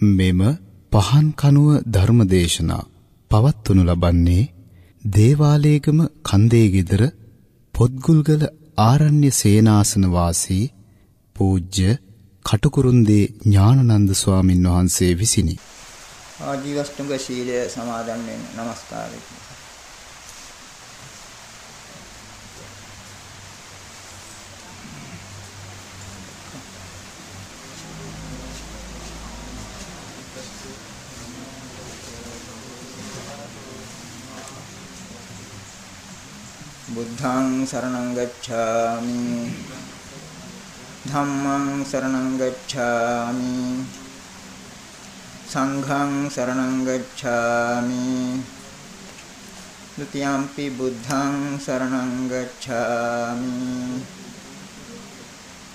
මෙම පහන් කනුව ධර්මදේශනා පවත්වනු ලබන්නේ දේවාලයේගම කන්දේ গিදර පොත්ගුල්ගල ආරණ්‍ය සේනාසන වාසී පූජ්‍ය කටුකුරුන්දී ඥානනන්ද ස්වාමින් වහන්සේ විසිනි. ආජීවෂ්ටංග ශීලය සමාදන් වෙන්න নমස්කාරයි. बुद्धं शरणं गच्छामि। धम्मं शरणं गच्छामि। संघं शरणं गच्छामि। द्वितीयाम्पि बुद्धं शरणं गच्छामि।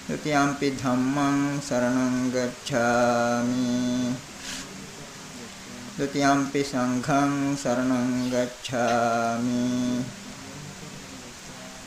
तृतीयांपि धम्मं शरणं गच्छामि। तृतीयाम्पि संघं शरणं गच्छामि।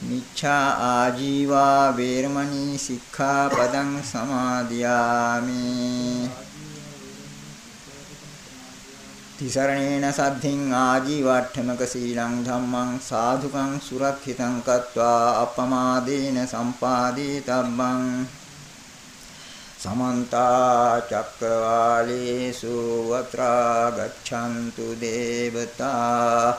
මිච්ඡා ආජීවා වේරමණී සික්ඛාපදං සමාදියාමි. තිසරණේන සද්ධින් ආජීවට්ඨමක සීලං ධම්මං සාධුකං සුරක්ෂිතං කତ୍වා අපමාදේන සම්පාදී තබ්බං සමන්ත චක්කවාලේසු අත්‍රා ගච්ඡන්තු දේවතා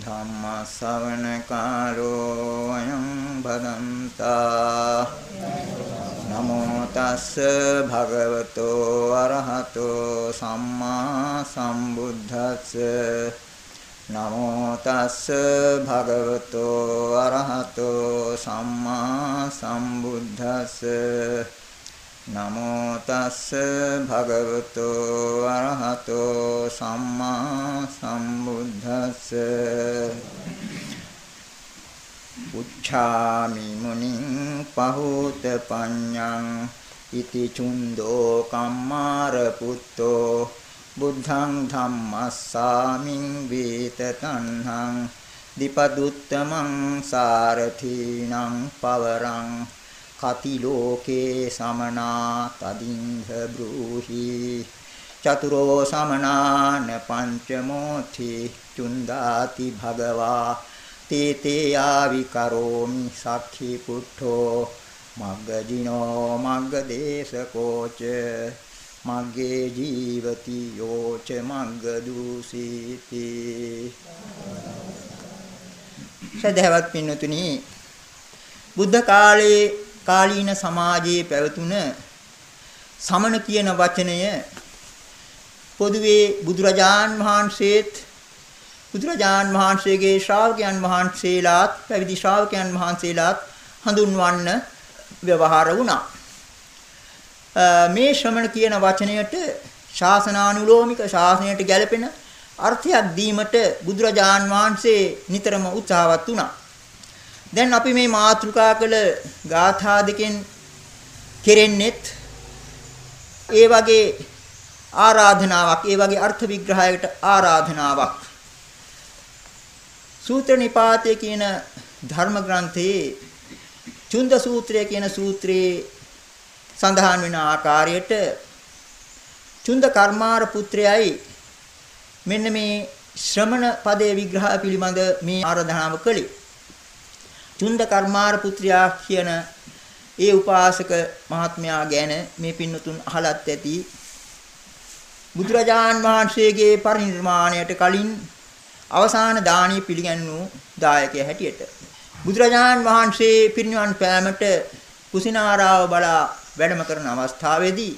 ධම්ම ශ්‍රවණ කාලෝ අයං භදන්තා නමෝ තස්ස භගවතෝ අරහතෝ සම්මා සම්බුද්දස්ස නමෝ තස්ස භගවතෝ අරහතෝ සම්මා සම්බුද්දස්ස නමෝ තස්ස භගවතෝ අරහතෝ සම්මා සම්බුද්දස්ස. උච්ඡාමි මුනිං පහෝත පඤ්ඤං ඉති චුන්දෝ කම්මාර පුත්තෝ. බුද්ධං ධම්මස්සාමින් වේත තණ්හං. දීපදුත්තමං සාරථීනං පවරං. කති ලෝකේ සමනා තදින්හ බ්‍රූහි. චතුරෝ සමනාන පංචමෝති චුන්දාති භගවා. තේ තේ ආවි කරෝමි සක්ඛි පුට්ඨෝ. මග්ගජිනෝ මග්ගදේශකෝච. මග්ගේ ජීවති යෝච මග්ගදූසීති. සදහවත් පින්නතුනි බුද්ධ කාලයේ කාලීන සමාජයේ පැවතුන සමන කියන වචනය පොදුවේ බුදුරජාන් වහන්සේත් බුදුරජාන් වහන්සේගේ ශ්‍රාවකයන් වහන්සේලාත් පැවිදි ශ්‍රාවකයන් වහන්සේලාත් හඳුන්වන්න ව්‍යවහාර වුණා. මේ ශ්‍රමණ කියන වචනයට ශාසනානුලෝමික ශාසනයට ගැලපෙන අර්ථයක් දීමට බුදුරජාන් වහන්සේ නිතරම උත්සාහවත් වුණා. දැන් අපි මේ මාතෘකා කළ ගාථා දෙකෙන් කෙරෙන්නේත් ඒ වගේ ආරාධනාවක් ඒ වගේ අර්ථ විග්‍රහයකට ආරාධනාවක් සූත්‍ර නිපාතය කියන ධර්ම ග්‍රන්ථයේ චුන්ද සූත්‍රය කියන සූත්‍රයේ සඳහන් වෙන ආකාරයට චුන්ද කර්මාර පුත්‍රයයි මෙන්න මේ ශ්‍රමණ පදයේ විග්‍රහ පිළිබඳ මේ ආරාධනාව කළේ. චුන්ද කර්මාර පුත්‍රයා කියන ඒ උපාසක මහත්මයා ගැන මේ පින්නතුන් අහලත් ඇති. බුදුරජාන් වහන්සේගේ පරිනිර්මාණයට කලින් අවසාන දානීය පිළිගන්නු දායකයා හැටියට. බුදුරජාන් වහන්සේ පිරිනිවන් පෑමට කුසිනාරාව බලා වැඩම කරන අවස්ථාවේදී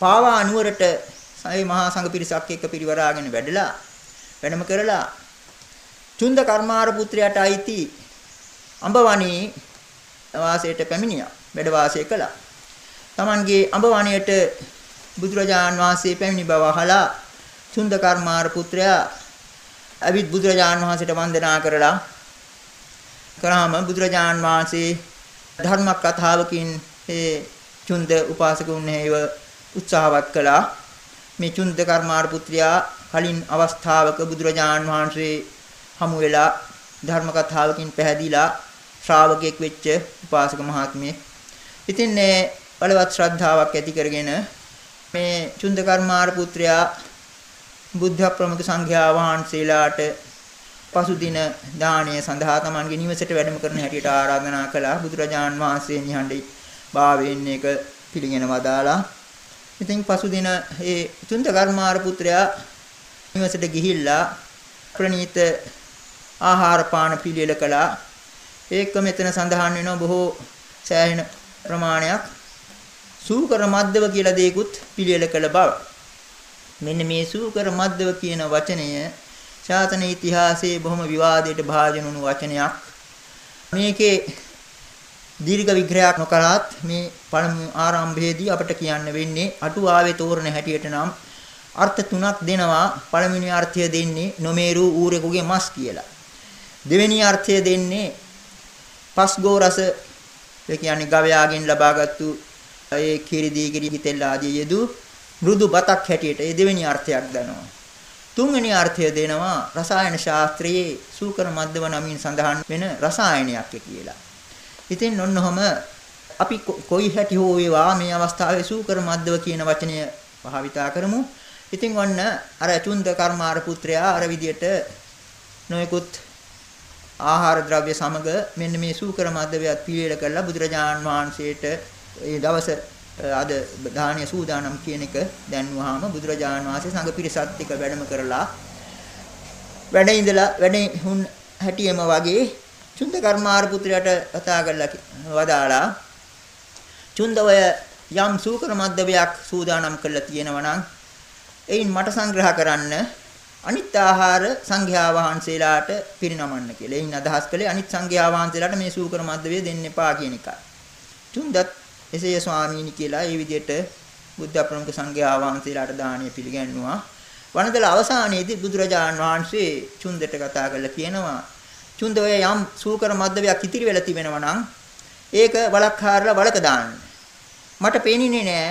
පාවා නුවරට ඒ මහා සංඝ පිරිසක් එක්ක පිරිවරාගෙන වැඩලා වැඩම කරලා චුන්ද කර්මාර පුත්‍රයාට අයිති අඹවණී වාසයට පැමිණියා වැඩ වාසය කළා. Tamanගේ අඹවණියට බුදුරජාන් වහන්සේ පැමිණි බව අහලා චුන්ද කර්මාර පුත්‍රයා අවිත් බුදුරජාන් වහන්සේට වන්දනා කරලා කරාම බුදුරජාන් වහන්සේ ධර්ම කතාවකින් ඒ චුන්ද උපාසකුන් හේව උත්සාහවත් කළා මේ චුන්ද කර්මාර පුත්‍රයා කලින් අවස්ථාවක බුදුරජාන් වහන්සේ හමු වෙලා ධර්ම කතාවකින් පැහැදිලා ශ්‍රාවකෙක් වෙච්ච උපාසක මහත්මියෙක්. ඉතින් මේ බලවත් ශ්‍රද්ධාවක් ඇති කරගෙන මේ චුන්ද කර්මාර පුත්‍රයා බුද්ධ ප්‍රමුඛ සංඝයා වහන්සේලාට පසුදින දාණය සඳහා තමන්ගේ නිවසට වැඩම කරන හැටියට ආරාධනා කළා. බුදුරජාන් වහන්සේ නිහඬයි. භාවයෙන් එක පිළිගෙන වදාලා ඉතින් පසුදින ඒ චුන්ද කර්මාර පුත්‍රයා නිවසට ගිහිල්ලා ප්‍රණීත ආහාර පාන පිළියෙල කළා. ඒක මෙතන සඳහන් වෙනවා බොහෝ සෑහෙන ප්‍රමාණයක් සූකර මද්දව කියලා දෙයක්ුත් පිළියෙල කළ බව මෙන්න මේ සූකර මද්දව කියන වචනය ශාසන ඉතිහාසයේ බොහොම විවාදයට භාජන වුණු වචනයක්. මේකේ දීර්ඝ විග්‍රහයක් නොකරත් මේ පළමු ආරම්භයේදී අපට කියන්න වෙන්නේ අටුවාවේ තෝරන හැටියට නම් අර්ථ තුනක් දෙනවා. පළවෙනි අර්ථය දෙන්නේ නොමේරු ඌරෙකුගේ මස් කියලා. දෙවෙනි අර්ථය දෙන්නේ පස්ගෝ රස ඒ කියන්නේ ගවයාගෙන් ලබාගත්තු ඒ කිරි දී කිරි හිතෙල් ආදී යෙදු මෘදු බතක් හැටියට ඒ දෙවෙනි අර්ථයක් දනවා. තුන්වෙනි අර්ථය දෙනවා රසායන ශාස්ත්‍රයේ සූකර මද්දව නමින් සඳහන් වෙන රසායනයක් කියලා. ඉතින් ඔන්නකොම අපි කොයි හැටි හෝ වේවා මේ අවස්ථාවේ සූකර මද්දව කියන වචනය භාවිතා කරමු. ඉතින් ඔන්න අර චුන්ද කර්මාර පුත්‍රයා අර විදියට නොයෙකුත් ආහාර ද්‍රව්‍ය සමග මෙන්න මේ සූකර මද්දවයත් පිළිවෙල කරලා බුදුරජාන් වහන්සේට ඒ දවස අද දානීය සූදානම් කියන එක දැන්වහම බුදුරජාණන් වහන්සේ සංඝ පිරිසත් එක්ක වැඩම කරලා වැඩ ඉඳලා වැඩ හුන් හැටියෙම වගේ චුන්ද කර්මාර පුත්‍රයාට කතා කරලා වදාලා චුන්දවය යම් සූකර මද්දවයක් සූදානම් කරලා තියෙනවා නම් එයින් මට සංග්‍රහ කරන්න අනිත් ආහාර සංඝයා වහන්සේලාට පිරිනමන්න කියලා. එයින් අදහස් කළේ අනිත් සංඝයා වහන්සේලාට මේ සූකර මද්දවය දෙන්න එපා කියන එකයි. චුන්දත් එසේය ස්වාමීනි කියලා ඒ විදිහට බුද්ධ ප්‍රමුඛ සංඝයා වහන්සේලාට දානීය පිළිගන්නවා. වනදල අවසානයේදී බුදුරජාණන් වහන්සේ චුන්දට කතා කරලා කියනවා චුන්ද ඔය යම් සූකර මද්දවයක් ඉතිරි වෙලා තිබෙනවා නම් ඒක වලක් හාරලා වලක දාන්න. මට පේන්නේ නෑ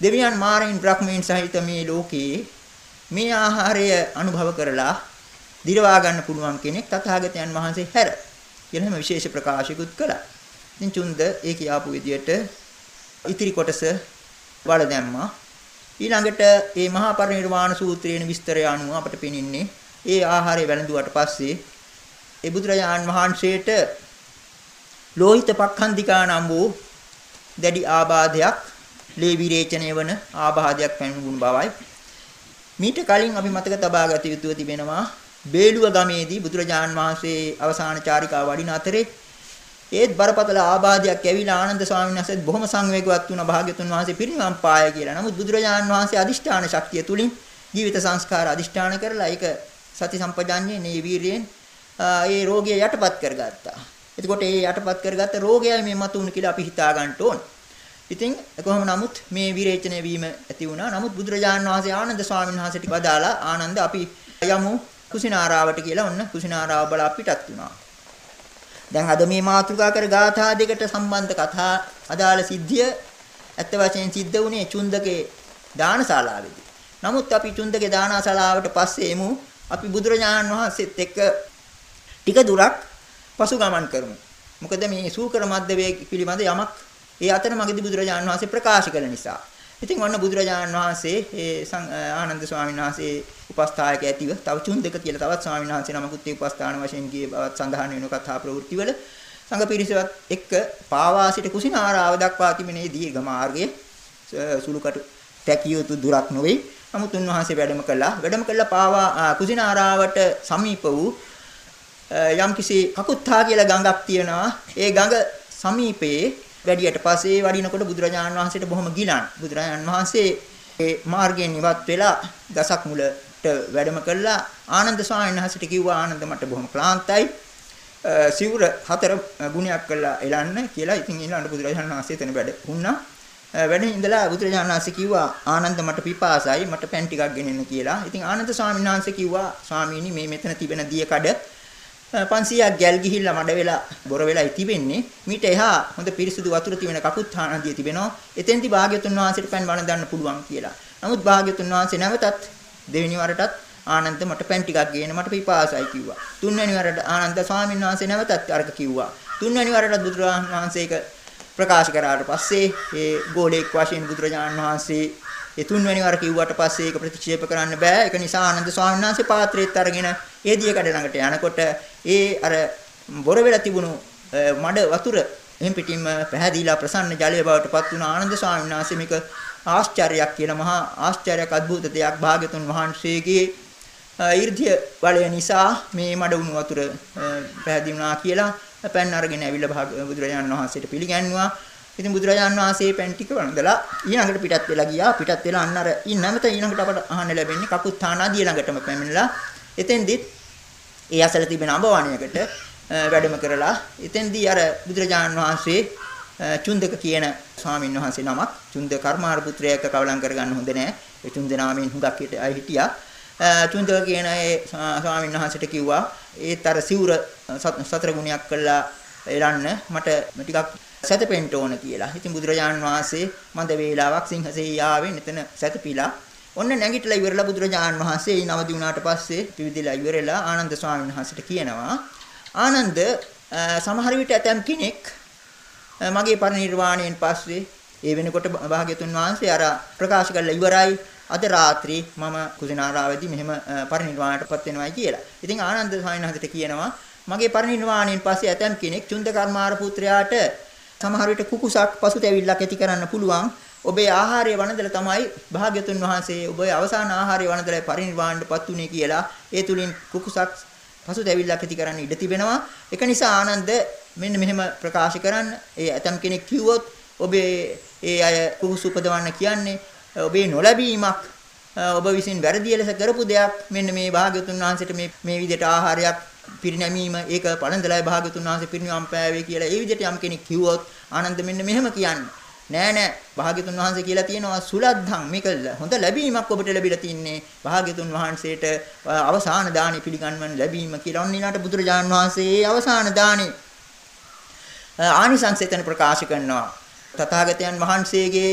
දෙවියන් මාරයින් බ්‍රහ්මීන් සහිත මේ ලෝකේ මේ ආහාරය අනුභව කරලා දිරවා ගන්න පුළුවන් කෙනෙක් තථාගතයන් වහන්සේ හැර කියලා හැම විශේෂ ප්‍රකාශිකුත් කළා. ඉතින් චුන්ද ඒ කියාපු විදියට ඉතිරි කොටස වල දැම්මා. ඊළඟට මේ මහා පරිනිර්වාණ සූත්‍රයේ විස්තරය අනුව අපට පෙනෙන්නේ ඒ ආහාරය වැළඳුවාට පස්සේ ඒ බුදුරජාන් වහන්සේට ලෝහිත පක්ඛන්දිකා නම් වූ දැඩි ආබාධයක් ලේ විරේචනය වන ආබාධයක් පැමිණුණු බවයි මීට කලින් අපි මතක තබා ගත යුතුව තිබෙනවා බේලුව ගමේදී බුදුරජාන් වහන්සේ අවසාන චාරිකාව වඩින අතරේ ඒත් බරපතල ආබාධයක් ඇවිල්ලා ආනන්ද ස්වාමීන් වහන්සේත් බොහොම සංවේගවත් වුණා භාග්‍යතුන් වහන්සේ පිරිනිවන් පාය කියලා. නමුත් බුදුරජාණන් වහන්සේ අදිෂ්ඨාන ශක්තිය තුලින් ජීවිත සංස්කාර අදිෂ්ඨාන කරලා ඒක සති සම්පජාන්නේ නේ වීරියෙන් ඒ රෝගය යටපත් කරගත්තා. එතකොට ඒ යටපත් කරගත්ත රෝගයයි මේ මතුණු කියලා අපි හිතා ගන්න ඕන. ඉතින් කොහොම නමුත් මේ විරේචනය වීම ඇති වුණා. නමුත් බුදුරජාණන් වහන්සේ ආනන්ද ස්වාමීන් වහන්සේට වදාලා ආනන්ද අපි යමු කුසිනාරාවට කියලා ඔන්න කුසිනාරාව බලා පිටත් වුණා. දැන් අද මේ මාතෘකා කර ගාථා දෙකට සම්බන්ධ කතා අදාළ සිද්ධිය ඇත්ත වශයෙන් සිද්ධ වුණේ චුන්දකේ දානශාලාවේදී. නමුත් අපි චුන්දකේ දානශාලාවට පස්සේ එමු අපි බුදුරජාණන් වහන්සේත් එක්ක ටික දුරක් පසු ගමන් කරමු. මොකද මේ සූකර මද්දවේ පිළිබඳ යමක් ඒ අතරමඟදී බුදුරජාණන් වහන්සේ ප්‍රකාශ කළ නිසා. ඉතින් ඔන්න බුදුරජාණන් වහන්සේ ඒ ආනන්ද ස්වාමීන් වහන්සේ උපස්ථායක ඇතිව තව චුන්දක කියලා තවත් ස්වාමීන් වහන්සේ නමකුත් ඒ උපස්ථාන වශයෙන් ගියේ බවත් සඳහන් වෙන කතා ප්‍රවෘත්තිවල සංඝ පිරිසවත් එක්ක පාවාසිට කුසිනාරාව දක්වා තිබෙනේ දීර්ඝ මාර්ගයේ සුළුකටු තැකිය යුතු දුරක් නොවේ. නමුත් උන්වහන්සේ වැඩම කළා. වැඩම කළා පාවා කුසිනාරාවට සමීප වූ යම්කිසි කකුත්තා කියලා ගඟක් තියෙනවා. ඒ ගඟ සමීපයේ වැඩියට පස්සේ වඩිනකොට බුදුරජාණන් වහන්සේට බොහොම ගිලන්. බුදුරජාණන් වහන්සේ ඒ මාර්ගයෙන් ඉවත් වෙලා ගසක් මුලට වැඩම කළා. ආනන්ද ස්වාමීන් වහන්සේට කිව්වා ආනන්ද මට බොහොම ක්ලාන්තයි. සිවුර හතර ගුණයක් කළා එලන්න කියලා. ඉතින් ඊළඟ බුදුරජාණන් වහන්සේ එතන වැඩ වුණා. වැඩ ඉඳලා බුදුරජාණන් වහන්සේ කිව්වා ආනන්ද මට පිපාසයි මට පැන් ටිකක් ගෙනෙන්න කියලා. ඉතින් ආනන්ද ස්වාමීන් වහන්සේ කිව්වා ස්වාමීනි මේ මෙතන තිබෙන දිය කඩ 500ක් ගැල් ගිහිල්ලා මඩ වෙලා බොර වෙලායි තිබෙන්නේ. මීට එහා හොඳ පිරිසිදු වතුර තිබෙන කපුත්ථාන දිය තිබෙනවා. එතෙන්දි භාග්‍යතුන් වහන්සේට පැන් වණ දාන්න පුළුවන් කියලා. නමුත් භාග්‍යතුන් වහන්සේ නැවතත් දෙවෙනි වරටත් ආනන්ද මට පැන් ටිකක් ගේන්න මට පිපාසයි කිව්වා. තුන්වෙනි වරට ආනන්ද ස්වාමීන් වහන්සේ නැවතත් අරක කිව්වා. තුන්වෙනි වරට බුදුරජාණන් වහන්සේක ප්‍රකාශ කරාට පස්සේ ඒ ගෝලේක් වශයෙන් බුදුරජාණන් වහන්සේ ඒ තුන්වෙනි වර කිව්වට පස්සේ ඒක ප්‍රතික්ෂේප කරන්න බෑ. ඒක නිසා ආනන්ද ස්වාමීන් වහන්සේ පාත්‍රයේත් අරගෙන ඒ දිය කඩ ළඟට යනකොට ඒ අර බොර වෙලා තිබුණු මඩ වතුර එහෙන් පිටින්ම පැහැදිලා ප්‍රසන්න ජලය බවට පත් වුණ ආනන්ද ස්වාමීන් වහන්සේ මේක ආශ්චර්යයක් කියලා මහා ආශ්චර්යයක් අద్భుත දෙයක් භාග්‍යතුන් වහන්සේගේ ඊර්ධිය බලය නිසා මේ මඩ වුණු වතුර පැහැදිලි වුණා කියලා පැන් අරගෙන ඇවිල්ලා බුදුරජාණන් වහන්සේට පිළිගන්නවා. ඉතින් බුදුරජාණන් වහන්සේ පැන් ටික වන්දලා ඊළඟට පිටත් වෙලා ගියා. පිටත් වෙලා අන්න අර ඊළඟට ඊළඟට අපට අහන්න ලැබෙන්නේ කකුත්ථානාදී ළඟටම පැමිණලා එතෙන්දිත් ඒ අසල තිබෙන අඹ වණයකට වැඩම කරලා එතෙන්දී අර බුදුරජාණන් වහන්සේ චුන්දක කියන ස්වාමීන් වහන්සේ නමක් චුන්ද කර්මාර පුත්‍රයෙක් කවලම් කරගන්න හොඳ නෑ. ඒ චුන්ද නාමයෙන් හුඟක් හිටියා. චුන්දක කියන ඒ ස්වාමීන් වහන්සේට කිව්වා ඒත් අර සිවුර සතර ගුණයක් කළා එලන්න මට ටිකක් සැතපෙන්න ඕන කියලා. ඉතින් බුදුරජාණන් වහන්සේ මන්ද වේලාවක් සිංහසේ යාවේ එතන සැතපීලා ඔන්න නැගිටලා ඉවරලා බුදුරජාණන් වහන්සේ ඊ නවදි වුණාට පස්සේ පිවිදිලා ඉවරලා ආනන්ද ස්වාමීන් වහන්සේට කියනවා ආනන්ද සමහර විට ඇතම් කෙනෙක් මගේ පරිනිර්වාණයෙන් පස්සේ ඒ වෙනකොට භාග්‍යතුන් වහන්සේ අර ප්‍රකාශ කළා ඉවරයි අද රාත්‍රී මම කුසිනාරාවේදී මෙහෙම පරිනිර්වාණයටපත් වෙනවායි කියලා. ඉතින් ආනන්ද ස්වාමීන් කියනවා මගේ පරිනිර්වාණයෙන් පස්සේ ඇතම් කෙනෙක් චුන්ද කර්මාර පුත්‍රයාට සමහර විට කුකුසක් පසුතැවිල්ලක් ඇති කරන්න පුළුවන්. ඔබේ ආහාරය වළඳලා තමයි භාග්‍යතුන් වහන්සේ ඔබේ අවසාන ආහාරය වළඳලා පරිනිර්වාණයටපත් උනේ කියලා ඒ තුලින් කුකුසක් පසුතැවිල්ලක් ඇති කරන්න ඉඩ තිබෙනවා. ඒක නිසා ආනන්ද මෙන්න මෙහෙම ප්‍රකාශ කරන්න. ඒ ඇතම් කෙනෙක් කිව්වොත් ඔබේ ඒ අය කුකුස උපදවන්න කියන්නේ ඔබේ නොලැබීමක් ඔබ විසින් වැරදි ලෙස කරපු දෙයක් මෙන්න මේ භාග්‍යතුන් වහන්සේට මේ මේ විදිහට ආහාරයක් පිරිනැමීම ඒක පළඳලයි භාග්‍යතුන් වහන්සේ පිරිනිවන් පෑවේ කියලා ඒ විදිහට යම් කෙනෙක් කිව්වොත් ආනන්ද මෙන්න මෙහෙම කියන්නේ. නෑ නෑ. භාග්‍යතුන් වහන්සේ කියලා තියෙනවා සුලද්ධං මේක හොඳ ලැබීමක් ඔබට ලැබිලා තින්නේ භාග්‍යතුන් වහන්සේට අවසාන දානි පිළිගන්වන්න ලැබීම කියලා. ඔන්න ඊළාට බුදුරජාන් වහන්සේ අවසාන දානි ආනිසංසයෙන් ප්‍රකාශ කරනවා. තථාගතයන් වහන්සේගේ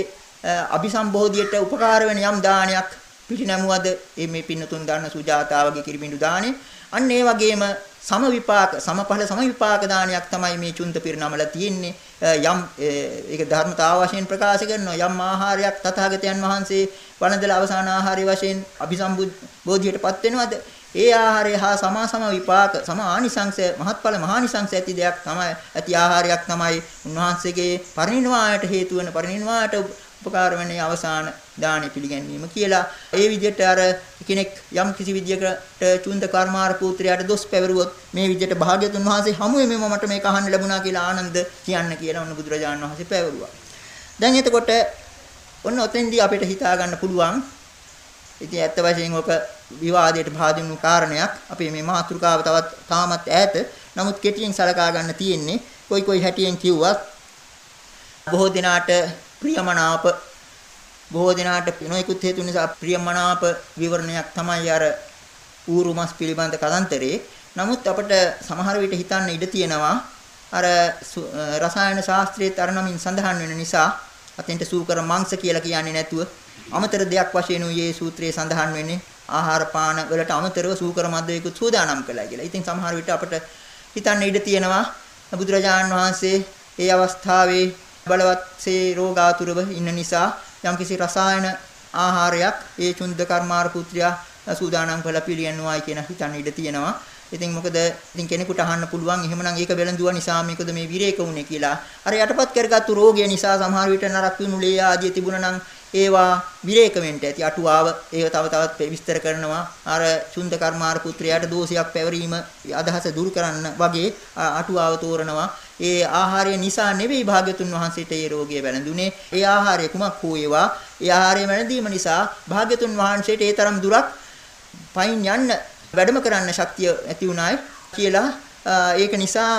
අபிසම්බෝධියට උපකාර වෙන යම් දානයක් පිටිනැමුවද මේ පින්නතුන් දාන සුජාතාවගේ කිරිබිඳු දානේ. අන්න ඒ වගේම සම විපාක සමඵල සම විපාක දානයක් තමයි මේ චුන්ත පිරිනමල තියෙන්නේ. යම් ඒක ධර්මතාව වශයෙන් ප්‍රකාශ කරනවා. යම් ආහාරයක් තථාගතයන් වහන්සේ වළඳලා අවසාන ආහාරය වශයෙන් අபிසම්බෝධියටපත් වෙනවද? ඒ ආහාරය හා සමා සම විපාක සම ආනිසංශ මහත්ඵල මහානිසංශ ඇති දෙයක් තමයි ඇති ආහාරයක් තමයි උන්වහන්සේගේ පරිණිරවාණයට හේතු වෙන පරිණිරවාණයට උපකාර වෙන්නේ අවසාන දානෙ පිළිගැනීම කියලා. ඒ විදිහට අර කෙනෙක් යම් කිසි විදියකට චුන්ද කර්මාර පුත්‍රයාට දොස් පැවරුවොත් මේ විදිහට භාග්‍යතුන් වහන්සේ හමුවේ මෙම මට මේක අහන්න ලැබුණා කියලා ආනන්ද කියන්න කියලා ඔන්න බුදුරජාණන් වහන්සේ පැවරුවා. දැන් එතකොට ඔන්න ඔතෙන්දී අපිට හිතා ගන්න පුළුවන් ඉතින් ඇත්ත වශයෙන් ඔක විවාදයට භාදිනු කාරණයක්. අපේ මේ මාතෘකාව තවත් තාමත් ඈත. නමුත් කෙටියෙන් සලකා ගන්න තියෙන්නේ කොයි කොයි හැටියෙන් කිව්වත් බොහෝ දිනාට ප්‍රියමනාප බොහෝ දිනාට නොයෙකුත් හේතු නිසා ප්‍රියමනාප විවරණයක් තමයි අර ඌරු මස් පිළිබඳ කතන්තරේ. නමුත් අපිට සමහර විට හිතන්න ඉඩ තියෙනවා අර රසායන ශාස්ත්‍රයේ තරණමින් සඳහන් වෙන නිසා අතෙන්ට සූකර මාංශ කියලා කියන්නේ නැතුව අමතර දෙයක් වශයෙන් උයේ සූත්‍රයේ සඳහන් වෙන්නේ ආහාර පාන වලට අමතරව සූකර මද්දයකුත් සූදානම් කළා කියලා. ඉතින් සමහර විට අපිට හිතන්න ඉඩ තියෙනවා බුදුරජාණන් වහන්සේ ඒ අවස්ථාවේ බලවත්සේ රෝගාතුරව ඉන්න නිසා යම්කිසි රසායන ආහාරයක් ඒ චුන්ද කර්මාර පුත්‍රයා සූදානම් කළ පිළියන්නුවායි කියන හිතන්න ඉඩ තියෙනවා. ඉතින් මොකද ඉතින් කෙනෙකුට අහන්න පුළුවන් එහෙමනම් ඒක බැලඳුවා නිසා මේකද මේ විරේක වුනේ කියලා. අර යටපත් කරගත්තු රෝගය නිසා සමහර විට නරක් වුණු ලේ ආදී තිබුණා නම් ඒවා විරේක වෙන්න ඇති අටුවාව ඒක තව තවත් විස්තර කරනවා. අර චුන්ද කර්මාර පුත්‍රයාට දෝෂයක් පැවරීම අදහස දුරු කරන්න වගේ අටුවාව තෝරනවා. ඒ ආහාරය නිසා නෙවෙයි භාග්‍යතුන් වහන්සේට ඒ රෝගය වැළඳුනේ. ඒ ආහාරය කුමක් හෝ ඒවා? ඒ ආහාරය වැළඳීම නිසා භාග්‍යතුන් වහන්සේට ඒ තරම් දුරක් පයින් යන්න වැඩම කරන්න ශක්තිය ඇති උනායි කියලා ඒක නිසා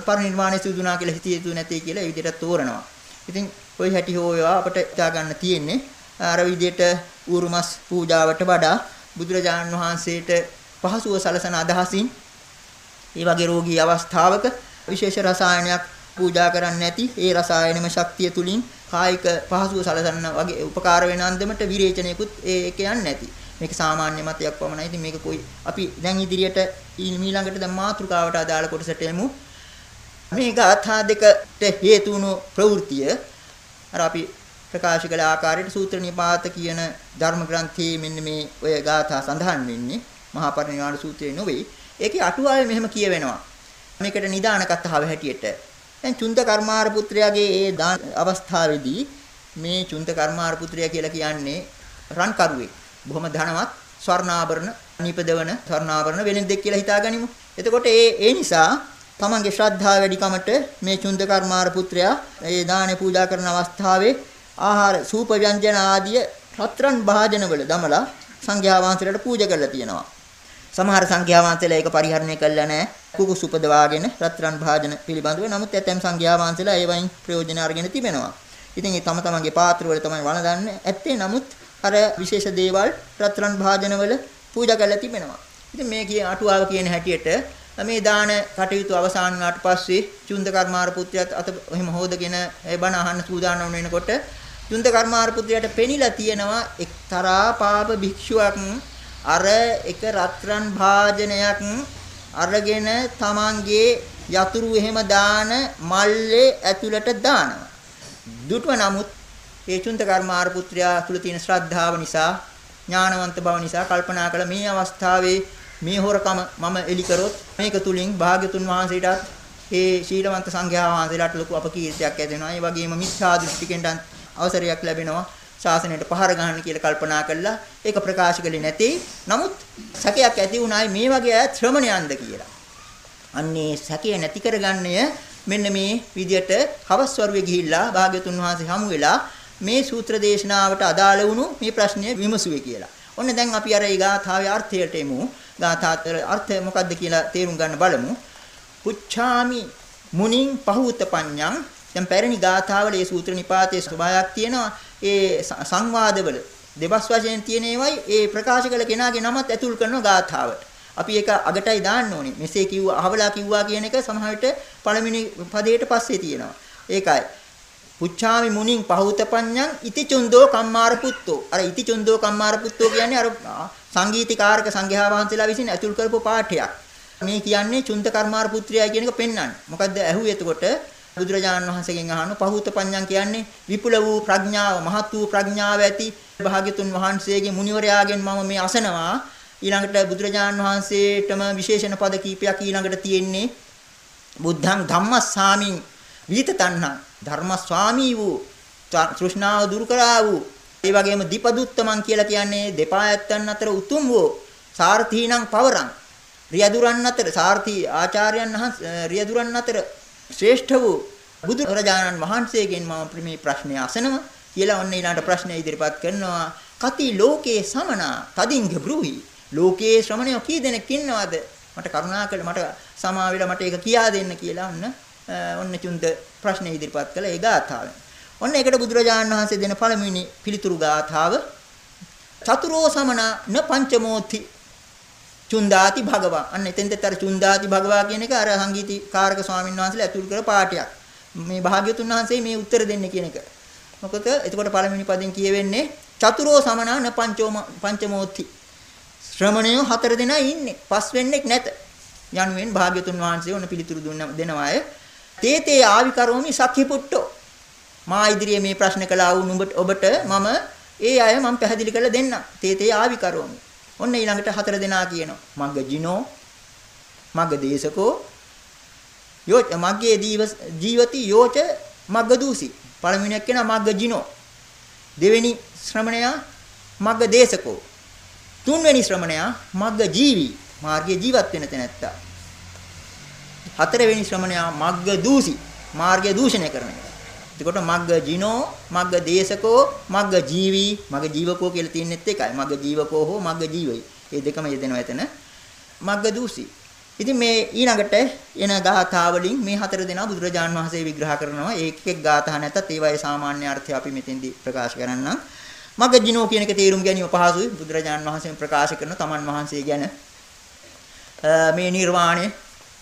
පරිනිර්වාණය සිදුුණා කියලා හිතිය යුතු නැtei කියලා ඒ විදිහට තෝරනවා. ඉතින් ওই හැටි හෝ ඒවා අපට හිතා ගන්න තියෙන්නේ අර විදිහට ඌරුමස් පූජාවට වඩා බුදුරජාණන් වහන්සේට පහසුව සලසන අදහසින් ඒ වගේ රෝගී අවස්ථාවක විශේෂ රසායනයක් පූජා කරන්නේ නැති ඒ රසායනම ශක්තිය තුලින් කායික පහසුව සලසන්න වගේ උපකාර වෙන අන්දමට විරේචනයකුත් ඒක යන්නේ නැති. මේක සාමාන්‍ය මතයක් පමණයි. ඉතින් මේක කොයි අපි දැන් ඉදිරියට ඊළඟට දැන් මාතෘකාවට අදාළ කොටසට එමු. මේ ගාථා දෙකට හේතු වුණු ප්‍රවෘතිය අර අපි ප්‍රකාශ කළ ආකාරයට සූත්‍ර නිපාත කියන ධර්ම ග්‍රන්ථයේ මෙන්න මේ ඔය ගාථා සඳහන් වෙන්නේ මහා පරිනිර්වාණ සූත්‍රයේ නෙවෙයි. ඒකේ අටුවාවේ මෙහෙම කියවෙනවා. මේකට නිදාන කතාව හැටියට. දැන් චුන්ද කර්මාර පුත්‍රයාගේ ඒ අවස්ථාවේදී මේ චුන්ද කර්මාර පුත්‍රයා කියලා කියන්නේ රන් කරුවෙක්. බොහොම ධනවත් ස්වර්ණාභරණ නිපදවන ස්වර්ණාභරණ වෙලෙන්දෙක් කියලා හිතාගනිමු. එතකොට ඒ ඒ නිසා තමන්ගේ ශ්‍රද්ධාව වැඩිකමට මේ චුන්ද කර්මාර පුත්‍රයා ඒ දානේ පූජා කරන අවස්ථාවේ ආහාර සූප ව්‍යංජන ආදිය රත්රන් භාජනවල දමලා සංඝයා වහන්සේලාට පූජා කරලා තියෙනවා. සමහර සංඝයා වහන්සේලා ඒක පරිහරණය කළා නැහැ. කුකුස් උපදවාගෙන රත්රන් භාජන පිළිබඳව නමුත් ඇතැම් සංඝයා වහන්සේලා ඒවයින් ප්‍රයෝජන අරගෙන තිබෙනවා. ඉතින් ඒ තම තමන්ගේ පාත්‍ර වල තමයි වළඳන්නේ. ඇත්තේ නමුත් අර විශේෂ දේවල් රත්රන් භාජනවල පූජා කරලා තිබෙනවා. ඉතින් මේ කිය අටුවාව කියන හැටියට මේ දාන කටයුතු අවසන් වුණාට පස්සේ චුන්ද කර්මාර පුත්‍රයාත් අත එහෙම හොදගෙන ඒ බණ අහන්න සූදානම් වෙනකොට චුන්ද කර්මාර පුත්‍රයාට පෙනිලා තියෙනවා එක්තරා පාප භික්ෂුවක් අර එක රත්රන් භාජනයක් අරගෙන තමන්ගේ යතුරු එහෙම දාන මල්ලේ ඇතුළට දානවා. දුටුව නමුත් ඒ චුන්ද කර්මාර පුත්‍රයා තුල තියෙන ශ්‍රද්ධාව නිසා ඥානවන්ත බව නිසා කල්පනා කළ මේ අවස්ථාවේ මේ හොරකම මම එලි කරොත් මේක තුලින් භාග්‍යතුන් වහන්සේටත් ඒ ශීලවන්ත සංඝයා වහන්සේලාට ලොකු අපකීර්තියක් ඇති වෙනවා. ඒ වගේම මිත්‍යා දෘෂ්ටිකෙන්ට අවසරයක් ලැබෙනවා. ශාසනයට පහර ගන්න කියලා කල්පනා කළා. ඒක ප්‍රකාශ කළේ නැtei. නමුත් සැකයක් ඇති වුණායි මේ වගේ අය ශ්‍රමණයන්ද කියලා. අන්නේ සැකය නැති කරගන්නය මෙන්න මේ විදියට හවස් වරුවේ ගිහිල්ලා භාග්‍යතුන් වහන්සේ හමු වෙලා මේ සූත්‍ර දේශනාවට අදාළ වුණු මේ ප්‍රශ්නය විමසුවේ කියලා. ඔන්න දැන් අපි අර ඒ ගාථාවේ අර්ථයට එමු. ගාථාතර අර්ථය මොකද්ද කියලා තේරුම් ගන්න බලමු. පුච්ඡාමි මුනින් පහූත පඤ්ඤං දැන් පැරණි ගාථාවල ඒ සූත්‍ර නිපාතයේ ස්වභාවයක් තියෙනවා. ඒ සංවාදවල දෙබස් වශයෙන් තියෙන ඒවයි ඒ ප්‍රකාශ කළ කෙනාගේ නමත් ඇතුල් කරන ගාථාවට. අපි ඒක අගටයි දාන්න ඕනේ. මෙසේ කිව්වා අහවලා කිව්වා කියන එක සමහර විට පළවෙනි පදයට පස්සේ තියෙනවා. ඒකයි. පුච්ඡාමි මුනින් පහුතපඤ්ඤං ඉති චුන්දෝ කම්මාර පුත්තෝ. අර ඉති චුන්දෝ කම්මාර පුත්තෝ කියන්නේ අර සංගීතීකාරක සංඝයා වහන්සේලා විසින් ඇතුල් කරපු පාඨයක්. මේ කියන්නේ චුන්ද කර්මාර පුත්‍රයයි කියන එක පෙන්වන්නේ. මොකද්ද ඇහුවේ එතකොට බුදුරජාණන් වහන්සේගෙන් අහන පහුත පඤ්ඤං කියන්නේ විපුල වූ ප්‍රඥාව මහත් වූ ප්‍රඥාව ඇති භාග්‍යතුන් වහන්සේගේ මුනිවරයාගෙන් මම මේ අසනවා ඊළඟට බුදුරජාණන් වහන්සේටම විශේෂණ පද කීපයක් ඊළඟට තියෙන්නේ බුද්ධං ධම්මස්සාමින් විිත තණ්හා ධර්ම ස්වාමී වූ තෘෂ්ණාව දුරු කරා වූ ඒ වගේම දීපදුත්තමන් කියලා කියන්නේ දෙපා ඇත්තන් අතර උතුම් වූ සාර්ථීනම් පවරං. රියදුරන් අතර සාර්ථී ආචාර්යයන් රියදුරන් අතර ශ්‍රේෂ්ඨ වූ බුදු රජාණන් වහන්සේගෙන් මම මේ ප්‍රශ්නය අසනවා කියලා ඔන්න ඊළඟ ප්‍රශ්නය ඉදිරිපත් කරනවා. කති ලෝකේ සමනා තදින්ග බ්‍රුහි? ලෝකේ ශ්‍රමණයෝ කී දෙනෙක් ඉන්නවද? මට කරුණාකර මට සමා වෙලා මට ඒක කියා දෙන්න කියලා ඔන්න ඔන්න චුන්ද ප්‍රශ්න ඉදිරිපත් කළා ඒ ගාථාවෙන් ඔන්න ඒකට බුදුරජාණන් වහන්සේ දෙන පළමුවෙනි පිළිතුරු ගාථාව චතුරෝ සමන න පංචමෝති චුන්දාති භගවා. අන්න එතෙන්දත් අර චුන්දාති භගවා කියන එක අර සංගීති කාරක ස්වාමීන් වහන්සේලා ඇතුල් කර පාඩයක්. මේ භාග්‍යතුන් වහන්සේ මේ උත්තර දෙන්නේ කියන එක. මොකද එතකොට පළවෙනි පදෙන් කියවෙන්නේ චතුරෝ සමනා න පංචෝම පංචමෝති. ශ්‍රමණයෝ හතර දෙනා ඉන්නේ. පස් වෙන්නෙක් නැත. යනුවෙන් භාග්‍යතුන් වහන්සේ ඔන්න පිළිතුරු දුන්න දෙනවා අය. තේතේ ආවි කරෝමි සක්ඛි පුට්ටෝ. මා ඉදිරියේ මේ ප්‍රශ්න කළා වූ නුඹට ඔබට මම ඒ අය මම පැහැදිලි කරලා දෙන්නම්. තේතේ ආවි කරෝමි. ඔන්න ඊළඟට හතර දෙනා කියනවා. මග්ග ජිනෝ මග්ග දේශකෝ යෝච මග්ගේ ජීවති යෝච මග්ග දූසි. පළවෙනි එක කියනවා මග්ග ජිනෝ. දෙවෙනි ශ්‍රමණයා මග්ග දේශකෝ. තුන්වෙනි ශ්‍රමණයා මග්ග ජීවි. මාර්ගයේ ජීවත් වෙන තැනැත්තා. හතරවෙනි ශ්‍රමණයා මග්ග දූසි. මාර්ගය දූෂණය කරන එක. එතකොට මග්ග ජිනෝ, මග්ග දේශකෝ, මග්ග ජීවි, මග්ග ජීවකෝ කියලා තියෙනෙත් එකයි. මග්ග ජීවකෝ හෝ මග්ග ජීවයි. මේ දෙකම යෙදෙනවා එතන. මග්ග දූසි. ඉතින් මේ ඊළඟට එන ගාථා වලින් මේ හතර දෙනා බුදුරජාන් වහන්සේ විග්‍රහ කරනවා. ඒක එක් ගාථා නැතත් ඒවායේ සාමාන්‍ය අර්ථය අපි මෙතෙන්දී ප්‍රකාශ කරන්නම්. මග්ගජිනෝ කියන එක තේරුම් ගැනීම පහසුයි. බුදුරජාන් වහන්සේ ප්‍රකාශ කරන තමන් වහන්සේ ගැන මේ නිර්වාණය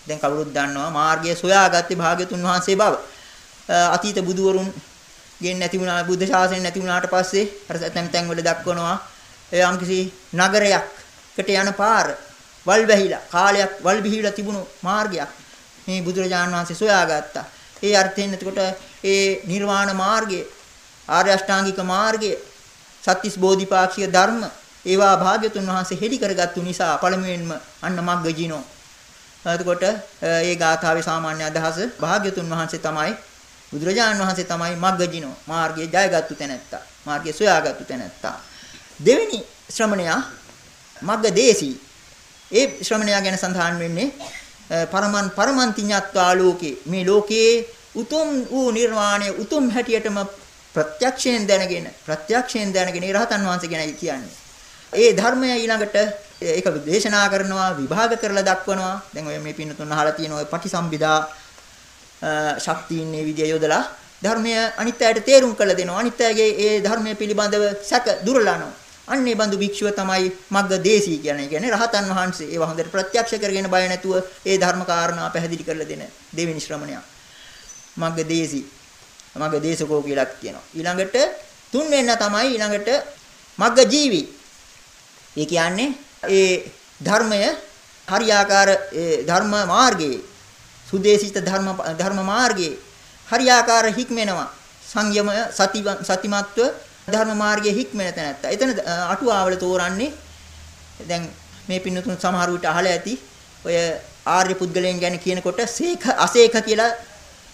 දැන් කවුරුත් දන්නවා මාර්ගය සොයාගත්තේ භාග්‍යතුන් වහන්සේ බව. අතීත බුදුවරුන් ගෙන් නැති වුණා බුද්ධ ශාසනය නැති වුණාට පස්සේ අර තැන් තැන් වල දක්වනවා යම්කිසි නගරයක්කට යන පාර වල් වැහිලා කාලයක් වල් බිහිලා තිබුණු මාර්ගයක් මේ බුදුරජාණන් වහන්සේ සොයාගත්තා. ඒ අර්ථයෙන් එතකොට ඒ නිර්වාණ මාර්ගය ආර්ය අෂ්ටාංගික මාර්ගය සත්‍තිස් බෝධිපාක්ෂික ධර්ම ඒවා භාග්‍යතුන් වහන්සේ හෙළි කරගත්තු නිසා පළමුවෙන්ම අන්න මග්ගජිනෝ. එතකොට ඒ ගාථාවේ සාමාන්‍ය අදහස භාග්‍යතුන් වහන්සේ තමයි බුදුරජාණන් වහන්සේ තමයි මග්ගජිනෝ මාර්ගයේ ජයගත්තු තැනැත්තා. මාර්ගය සොයාගත්තු තැනැත්තා. දෙවෙනි ශ්‍රමණයා මග්ගදේසී ඒ ශ්‍රමණයා ගැන සඳහන් වෙන්නේ පරමන් පරමන්ති ඤත්වා ලෝකේ මේ ලෝකයේ උතුම් වූ නිර්වාණය උතුම් හැටියටම ප්‍රත්‍යක්ෂයෙන් දැනගෙන ප්‍රත්‍යක්ෂයෙන් දැනගෙන රහතන් වහන්සේ ගැන කියන්නේ. ඒ ධර්මය ඊළඟට ඒක දේශනා කරනවා විභාග කරලා දක්වනවා. දැන් ඔය මේ පින්නතුන් අහලා තියෙන ඔය පටිසම්භිදා ශක්තියින් මේ විදිය යොදලා ධර්මය අනිත් අයට තේරුම් කරලා දෙනවා. අනිත් අයගේ ඒ ධර්මය පිළිබඳව සැක දුරලනවා. අන්නේ බඳු භික්ෂුව තමයි මග්ගදේශී කියන්නේ. කියන්නේ රහතන් වහන්සේ. ඒව හොඳට ප්‍රත්‍යක්ෂ කරගෙන බය නැතුව ඒ ධර්ම කාරණා පැහැදිලි කරලා දෙන දෙවෙනි ශ්‍රමණයා. මග්ගදේශී. මග්ගදේශකෝ කියලා කියනවා. ඊළඟට තුන් වෙන්න තමයි ඊළඟට මග්ගජීවි. ඒ කියන්නේ ඒ ධර්මය හරියාකාර ඒ ධර්ම මාර්ගයේ සුදේශිත ධර්ම ධර්ම මාර්ගයේ හරියාකාර හික්මෙනවා. සංයමය සති සතිමත්ව ධර්ම මාර්ගයේ හික්මන තැනත්තා. එතන අටුවාවල තෝරන්නේ දැන් මේ පින්නතුන් සමහර විට අහලා ඇති ඔය ආර්ය පුද්ගලයන් ගැන කියනකොට සීක අසේක කියලා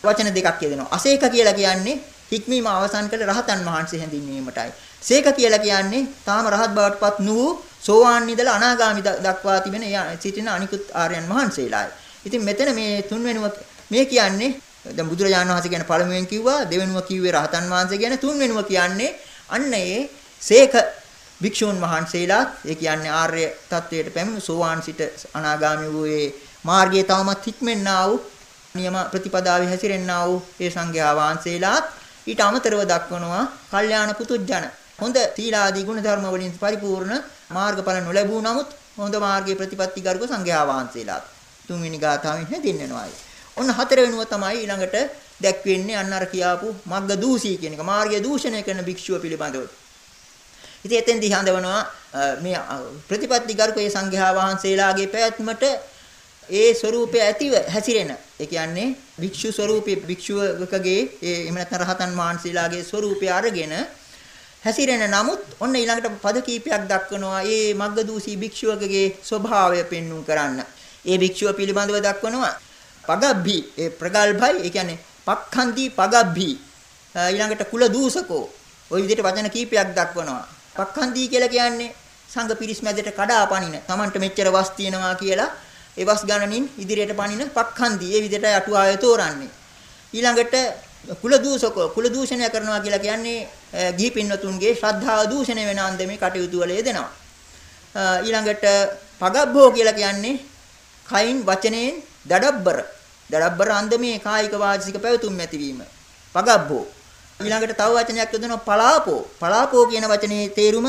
වචන දෙකක් කියදෙනවා. අසේක කියලා කියන්නේ හික්මීම අවසන් කළ රහතන් වහන්සේ හැඳින්වීමටයි. සේක කියලා කියන්නේ තාම රහත් බවටපත් නුවූ සෝවාන් ඉඳලා අනාගාමි දක්වා තිබෙන සිටින අනිකුත් ආර්යයන් වහන්සේලායි. ඉතින් මෙතන මේ තුන්වෙනුව මේ කියන්නේ දැන් බුදුරජාණන් වහන්සේ කියන පළමුවෙන් කිව්වා දෙවෙනුව කිව්වේ රහතන් වහන්සේ කියන තුන්වෙනුව කියන්නේ අන්න ඒ සේක භික්ෂූන් වහන්සේලාත් ඒ කියන්නේ ආර්ය තත්වයට පැමිණු සෝවාන් සිට අනාගාමී වූ ඒ මාර්ගයේ තවමත් හික්මෙන්නා වූ නියම ප්‍රතිපදාවේ හැසිරෙන්නා වූ ඒ සංඝයා වහන්සේලාත් ඊට අමතරව දක්වනවා කල්යාණ පුතුජන හොඳ සීලාදී ගුණ ධර්ම වලින් පරිපූර්ණ මාර්ගඵල නොලැබූ නමුත් හොඳ මාර්ගයේ ප්‍රතිපත්ති ගරුක සංඝයා වහන්සේලාත් තුන්වෙනි ගාථාවෙන් හැදින්වෙනවායි. ඔන්න හතරවෙනුව තමයි ඊළඟට දැක්වෙන්නේ අන්න අර කියාපු මග්ග දූසී කියන එක මාර්ගය දූෂණය කරන භික්ෂුව පිළිබඳව. ඉතින් එතෙන්දී හඳවනවා මේ ප්‍රතිපත්ති ගරුකේ සංඝයා වහන්සේලාගේ පැවැත්මට ඒ ස්වરૂපය ඇතිව හැසිරෙන. ඒ කියන්නේ භික්ෂු ස්වરૂපී භික්ෂුවකගේ ඒ එහෙම නැත්නම් රහතන් වහන්සේලාගේ ස්වરૂපය අරගෙන හැසිරෙන නමුත් ඔන්න ඊළඟට පද කීපයක් දක්වනවා ඒ මග්ගදූසී භික්ෂුවකගේ ස්වභාවය පෙන්වුම් කරන්න. ඒ භික්ෂුව පිළිබඳව දක්වනවා පගබ්බි ඒ ප්‍රගල්භයි ඒ කියන්නේ පක්ඛන්ති පගබ්බි ඊළඟට කුල දූසකෝ ওই විදිහට වචන කීපයක් දක්වනවා. පක්ඛන්ති කියලා කියන්නේ සංඝ පිරිස් මැදට කඩාපනින. Tamanට මෙච්චර වස් තියනවා කියලා ඒ වස් ගණනින් ඉදිරියට පනින පක්ඛන්ති ඒ විදිහට අටුවාය තෝරන්නේ ඊළඟට කුල දූසකෝ කුල දූෂණය කරනවා කියලා කියන්නේ ගිහි පින්වතුන්ගේ ශ්‍රද්ධාව දූෂණය වෙන අන්දමේ කටයුතු වල යෙදෙනවා ඊළඟට පගබ්බෝ කියලා කියන්නේ කයින් වචනයෙන් දඩබ්බර දඩබ්බර අන්දමේ කායික වාචික පැවතුම් ඇතිවීම. පගබ්බෝ. ඊළඟට තව වචනයක් යොදනවා පලාපෝ. පලාපෝ කියන වචනේ තේරුම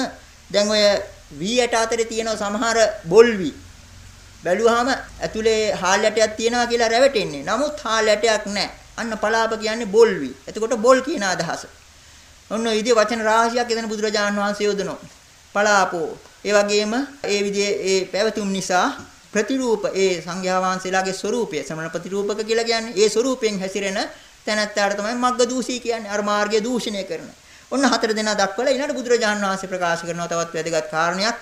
දැන් ඔය වී ඇට අතරේ තියෙන සමහර බොල්වි බැලුවාම ඇතුලේ හාල් ඇටයක් තියෙනවා කියලා රැවටෙන්නේ. නමුත් හාල් ඇටයක් නැහැ. අන්න පලාප කියන්නේ බොල්වි. එතකොට බොල් කියන අදහස. ඔන්න ඔය විදිහේ වචන රාශියක් එතන බුදුරජාණන් වහන්සේ යොදනවා. පලාපෝ. ඒ වගේම ඒ විදිහේ ඒ පැවතුම් නිසා ප්‍රතිරූප ඒ සංඝයා වහන්සේලාගේ ස්වરૂපය සමන ප්‍රතිරූපක කියලා කියන්නේ ඒ ස්වરૂපයෙන් හැසිරෙන තැනැත්තාට තමයි මග්ග දූෂී කියන්නේ. අර මාර්ගය දූෂණය කරන. ඔන්න හතර දෙනා දක්වලා ඊළඟ බුදුරජාණන් වහන්සේ ප්‍රකාශ කරනවා තවත් වැදගත් කාරණයක්.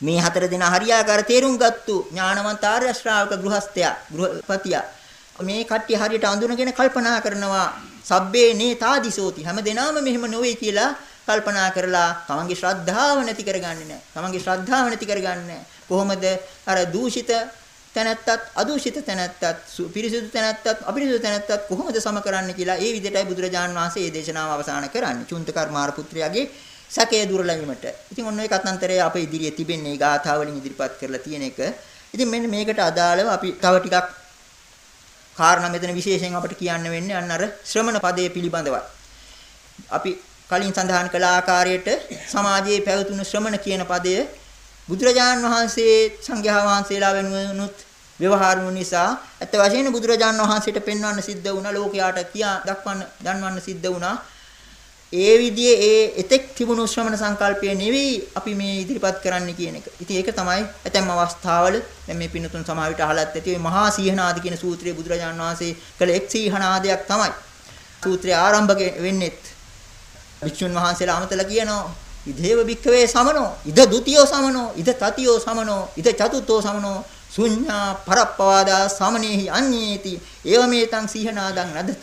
මේ හතර දෙනා හරියාකාර තේරුම් ගත්තු ඥානවන්ත ආර්ය ශ්‍රාවක ගෘහස්තයා ගෘහපතියා මේ කට්ටිය හරියට අඳුනගෙන කල්පනා කරනවා සබ්බේ නේ තාදිසෝති හැම දිනාම මෙහෙම නොවේ කියලා කල්පනා කරලා තමන්ගේ ශ්‍රද්ධාව නැති කරගන්නේ නැහැ. තමන්ගේ ශ්‍රද්ධාව නැති කරගන්නේ නැහැ. කොහොමද අර දූෂිත තැනැත්තත් අදූෂිත තැනැත්තත් පිරිසිදු තැනැත්තත් අපිරිසිදු තැනැත්තත් කොහොමද සම කරන්නේ කියලා ඒ විදිහටයි බුදුරජාන් වහන්සේ මේ දේශනාව අවසන් කරන්නේ. චුන්ත කර්මාර පුත්‍රයාගේ සැකේ දුරලැවීමට. ඉතින් ඔන්න ඔය කතන්තරය අපේ ඉදිරියේ තිබෙන්නේ ගාථා වලින් ඉදිරිපත් කරලා තියෙන එක. ඉතින් මෙන්න මේකට අදාළව අපි තව ටිකක් කාරණා මෙතන විශේෂයෙන් අපිට කියන්න වෙන්නේ අන්න අර ශ්‍රමණ පදයේ පිළිබඳවයි. අපි කලින් සඳහන් කළ ආකාරයට සමාජයේ පැවතුණු ශ්‍රමණ කියන පදය බුදුරජාන් වහන්සේ සංඝයා වහන්සේලා වෙනුවනුත් ව්‍යවහාර වුණ නිසා ඇත්ත වශයෙන්ම බුදුරජාන් වහන්සේට පෙන්වන්න සිද්ධ වුණා ලෝකයාට කියා දක්වන්න දන්වන්න සිද්ධ වුණා ඒ විදිහේ ඒ එතෙක් තිබුණු ශ්‍රමණ සංකල්පය නෙවෙයි අපි මේ ඉදිරිපත් කරන්න කියන එක. ඉතින් ඒක තමයි ඇතැම් අවස්ථාවල දැන් මේ පින්නතුන් සමාවිත අහලත් ඇති මේ මහා සීහනාද කියන සූත්‍රයේ බුදුරජාන් වහන්සේ කළ එක් සීහනාදයක් තමයි. සූත්‍රය ආරම්භ වෙන්නේත් වික්ෂුන් වහන්සේලා අමතලා කියනවා ඉදේව භික්ඛවේ සමනෝ ඉද ဒ ුතියෝ සමනෝ ඉද තතියෝ සමනෝ ඉද චතුත්ථෝ සමනෝ ශුඤ්ඤා පරප්පවාදා සමනේහි අඤ්ඤේති ඒව මේතං සීහනාදං නදත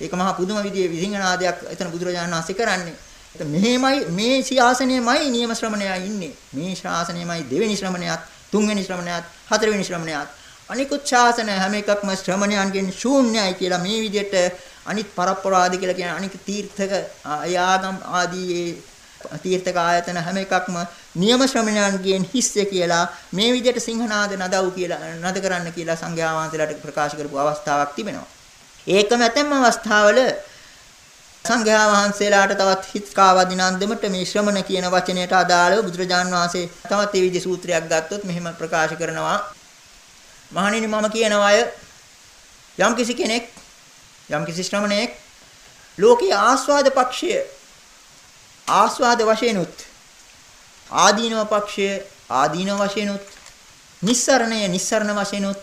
ඒක මහා පුදුම විදිහේ විහිංගනාදයක් එතන බුදුරජාණන් වහන්සේ කරන්නේ. මෙහෙමයි මේ ශාසනයමයි නියම ශ්‍රමණයා ඉන්නේ. මේ ශාසනයමයි දෙවෙනි ශ්‍රමණයාත්, තුන්වෙනි ශ්‍රමණයාත්, හතරවෙනි ශ්‍රමණයාත්. අනිකුත් ශාසන හැම එකක්ම ශ්‍රමණයන්ගෙන් ශූන්‍යයි කියලා මේ විදිහට අනිත් පරප්පරාද කියලා කියන අනික් තීර්ථක ආගම් ආදී තීර්ථක ආයතන හැම එකක්ම නියම ශ්‍රමණයන්ගෙන් හිස්ය කියලා මේ විදිහට සිංහනාද නදව් කියලා නද කරන්න කියලා සංඝයා වහන්සේලාට ප්‍රකාශ කරපු අවස්ථාවක් තිබෙනවා. ඒකම ඇතැම් අවස්ථාවල සංඝයා වහන්සේලාට තවත් හිත් කාවදින අන්දමට මේ ශ්‍රමණ කියන වචනයට අදාළව බුදුරජාන් වහන්සේ තවත් ඒ විදි සූත්‍රයක් ගත්තොත් මෙහෙම ප්‍රකාශ කරනවා. මහණෙනි මම කියනවා අය යම් කිසි කෙනෙක් යම් කිසි ශ්‍රමණයෙක් ලෝකේ ආස්වාද පක්ෂය ආස්වාද වශයෙන්ුත් ආදීනව පක්ෂය ආදීනව වශයෙන්ුත් නිස්සරණය නිස්සරණ වශයෙන්ුත්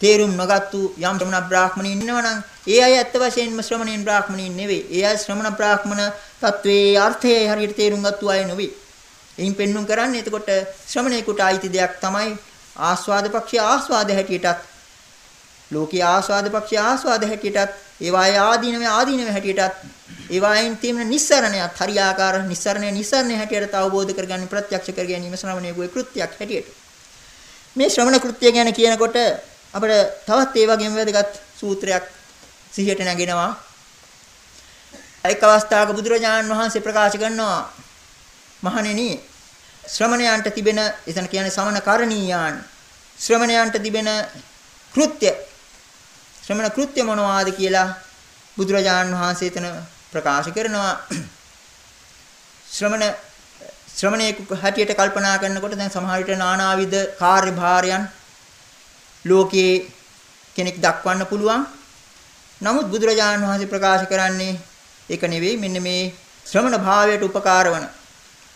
තේරුම් නොගත්තු යම් ශ්‍රමණ බ්‍රාහ්මණයින් ඉන්නවනම් ඒ අය ඇත්ත වශයෙන්ම ශ්‍රමණීන් බ්‍රාහ්මණයින් නෙවෙයි. ඒ අය ශ්‍රමණ බ්‍රාහ්මණ තත්වයේ අර්ථය හරියට තේරුම් ගත්තු අය නෙවෙයි. එයින් පෙන්눔 කරන්නේ එතකොට ශ්‍රමණේකට අයිති දෙයක් තමයි ආස්වාද පක්ෂය ආස්වාද හැටියටත් ලෝකීය ආස්වාද පක්ෂය ආස්වාද හැටියටත් ඒවායේ ආදීනව ආදීනව හැටියටත් ඒවායින් තියෙන නිස්සරණයත් හරියාකාර නිස්සරණය නිස්සරණය හැටියට අවබෝධ කරගන්න ප්‍රත්‍යක්ෂ කර ගැනීම ශ්‍රමණේකුගේ කෘත්‍යයක් හැටියට මේ ශ්‍රමණ කෘත්‍ය ගැන කියනකොට අපිට තවත් ඒ වගේම වැදගත් සූත්‍රයක් සිහියට නැගෙනවා. එක් අවස්ථාවක බුදුරජාණන් වහන්සේ ප්‍රකාශ කරනවා මහණෙනි ශ්‍රමණයන්ට තිබෙන එතන කියන්නේ සමන කරණීයාන් ශ්‍රමණයන්ට තිබෙන කෘත්‍ය ශ්‍රමණ කෘත්‍ය මොනවාද කියලා බුදුරජාණන් වහන්සේ එතන ප්‍රකාශ කරනවා ශ්‍රමණ ශ්‍රමණයෙකු හැටියට කල්පනා කරනකොට දැන් සමහර විට නානාවිද කාර්යභාරයන් ලෝකයේ කෙනෙක් දක්වන්න පුළුවන්. නමුත් බුදුරජාණන් වහන්සේ ප්‍රකාශ කරන්නේ ඒක නෙවෙයි මෙන්න මේ ශ්‍රමණ භාවයට උපකාර වන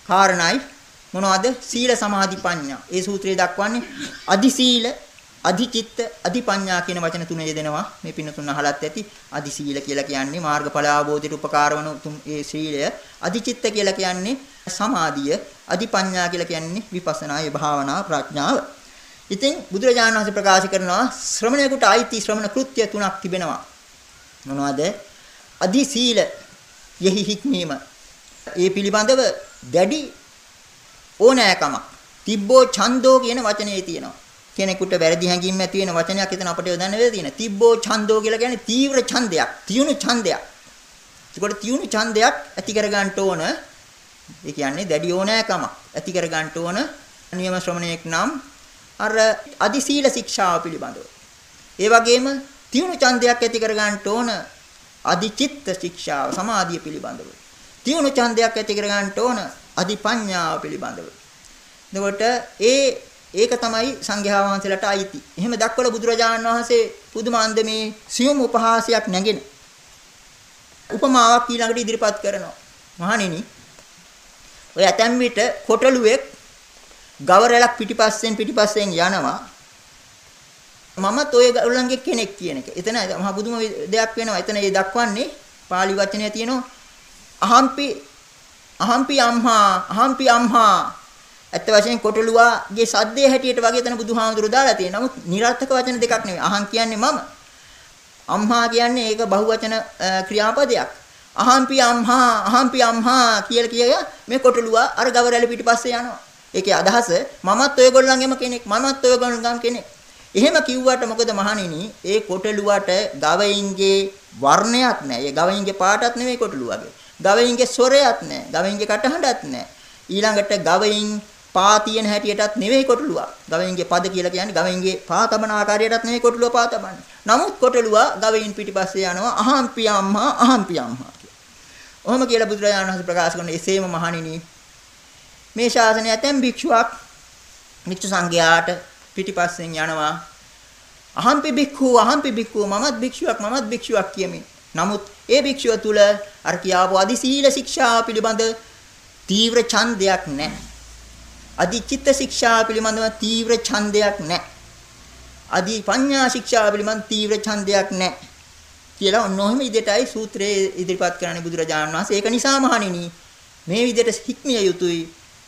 කාරණයි මොනවද? සීල සමාධි ප්‍රඥා. ඒ සූත්‍රයේ දක්වන්නේ අදි සීල, අදි චිත්ත, අදි ප්‍රඥා කියන වචන තුන යෙදෙනවා. මේ පින්න තුන අහලත් ඇති. අදි සීල කියලා කියන්නේ මාර්ගඵල අවබෝධයට උපකාර වන ඒ සීලය. අදි චිත්ත කියලා කියන්නේ සමාධිය. අදි ප්‍රඥා කියලා කියන්නේ විපස්සනා ඒ භාවනා ප්‍රඥාව. ඉතින් බුදුරජාණන් වහන්සේ ප්‍රකාශ කරනවා ශ්‍රමණයෙකුට අයිති ශ්‍රමණ කෘත්‍ය තුනක් තිබෙනවා. මොනවද? අදි සීල යෙහි හික්මීම. ඒ පිළිබඳව දැඩි ඕනෑකමක්. තිබ්බෝ ඡන්தோ කියන වචනේ තියෙනවා. කෙනෙකුට වැරදි හැඟීම් ඇති වෙන වචනයක් එතන අපිට යොදන්න වෙලා තියෙනවා. තිබ්බෝ ඡන්தோ කියලා කියන්නේ තීව්‍ර ඡන්දයක්, තියුණු ඡන්දයක්. ඒකට තියුණු ඡන්දයක් ඇති කරගන්න ඕන. ඒ කියන්නේ දැඩි ඕනෑකමක් ඇති කරගන්න ඕන. නියම ශ්‍රමණයෙක් නම් අර අදි සීල ශික්ෂාව පිළිබඳව. ඒ වගේම තියුණු ඡන්දයක් ඇති කර ගන්නට ඕන අධිචිත්ත ශික්ෂාව සමාධිය පිළිබඳව. තියුණු ඡන්දයක් ඇති කර ගන්නට ඕන අධිපඤ්ඤාව පිළිබඳව. එතකොට ඒ ඒක තමයි සංඝයා වහන්සේලාට අයිති. එහෙම දක්වලා බුදුරජාණන් වහන්සේ පුදුම අන්දමේ සියුම් උපහාසයක් නැගෙන උපමාවක් ඊළඟට ඉදිරිපත් කරනවා. මහණෙනි ඔය ඇතැම් විට කොටලුවෙක් ගවරලක් පිටිපස්සෙන් පිටිපස්සෙන් යනවා මමත් ඔය ගොල්ලන්ගේ කෙනෙක් කියන එක. එතන මහ බුදුම දෙයක් වෙනවා. එතන ඒ දක්වන්නේ pāli වචනය තියෙනවා අහම්පි අහම්පි අම්හා අහම්පි අම්හා ඇත්ත වශයෙන් කොටලුවාගේ සද්දේ හැටියට වගේ එතන බුදුහාමුදුරු දාලා තියෙනවා. නමුත් නිරර්ථක වචන දෙකක් නෙවෙයි. අහං කියන්නේ මම. අම්හා කියන්නේ ඒක බහුවචන ක්‍රියාපදයක්. අහම්පි අම්හා අහම්පි අම්හා කියලා කිය මේ කොටලුවා අර ගවරැලි පිටිපස්සේ යනවා. ඒකේ අදහස මමත් ඔයගොල්ලන්ගේම කෙනෙක් මමත් ඔයගොල්ලන්ගම් කෙනෙක්. එහෙම කිව්වට මොකද මහණෙනි ඒ කොටලුවට ගවයින්ගේ වර්ණයක් නැහැ. ඒ ගවයින්ගේ පාටක් නෙමෙයි කොටලුවගේ. ගවයින්ගේ ස්වරයක් නැහැ. ගවයින්ගේ කටහඬක් නැහැ. ඊළඟට ගවයින් පා තියෙන හැටියටත් නෙවෙයි කොටලුවා. ගවයින්ගේ පද කියලා කියන්නේ ගවයින්ගේ පා තබන ආකාරයටත් නෙවෙයි කොටලුවා පා තබන්නේ. නමුත් කොටලුවා ගවයින් පිටිපස්සේ යනවා අහම්පි අම්මා අහම්පි අම්මා කියලා. ඔහොම කියලා බුදුරජාණන් වහන්සේ ප්‍රකාශ කරන එසේම මහණෙනි මේ ශාසනය ඇතැම් භික්ෂුවක් මිච්ඡ සංඝයාට පිටිපස්සෙන් යනවා. අහම්පි භික්ඛු අහම්පි භික්ඛු මමත් භික්ෂුවක් මමත් භික්ෂුවක් කියමින්. නමුත් ඒ භික්ෂුව තුල අර කියාපු අදි සීල ශික්ෂා පිළිබඳ තීව්‍ර ඡන්දයක් නැහැ. අදි චිත්ත ශික්ෂා පිළිබඳව තීව්‍ර ඡන්දයක් නැහැ. අදි පඤ්ඤා ශික්ෂා පිළිබඳ තීව්‍ර ඡන්දයක් නැහැ. කියලා ඔන්නෝම විදිහටයි සූත්‍රයේ ඉදිරිපත් කරන්නේ බුදුරජාණන් වහන්සේ. ඒක නිසා මහණෙනි මේ විදිහට හික්මිය යුතුයි.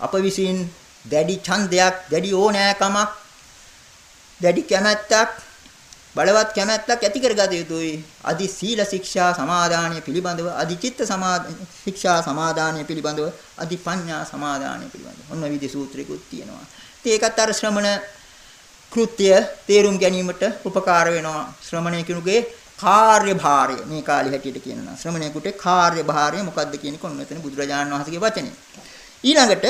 අප විසින් දැඩි ඡන්දයක්, දැඩි ඕනෑකමක්, දැඩි කැමැත්තක්, බලවත් කැමැත්තක් ඇති කරගත යුතුයි. අදි සීල ශික්ෂා සමාදානය පිළිබඳව, අදි චිත්ත ශික්ෂා සමාදානය පිළිබඳව, අදි පඤ්ඤා සමාදානය පිළිබඳව. ඔන්න විදි සූත්‍රිකුත් තියෙනවා. ඒකත් අර ශ්‍රමණ කෘත්‍ය තේරුම් ගැනීමට උපකාර වෙනවා. ශ්‍රමණේකිනුගේ කාර්යභාරය මේ කාලේ හැටියට කියනවා. ශ්‍රමණේකට කාර්යභාරය මොකක්ද කියන එක ඔන්න එතන බුදුරජාණන් වහන්සේගේ වචනේ. ඊළඟට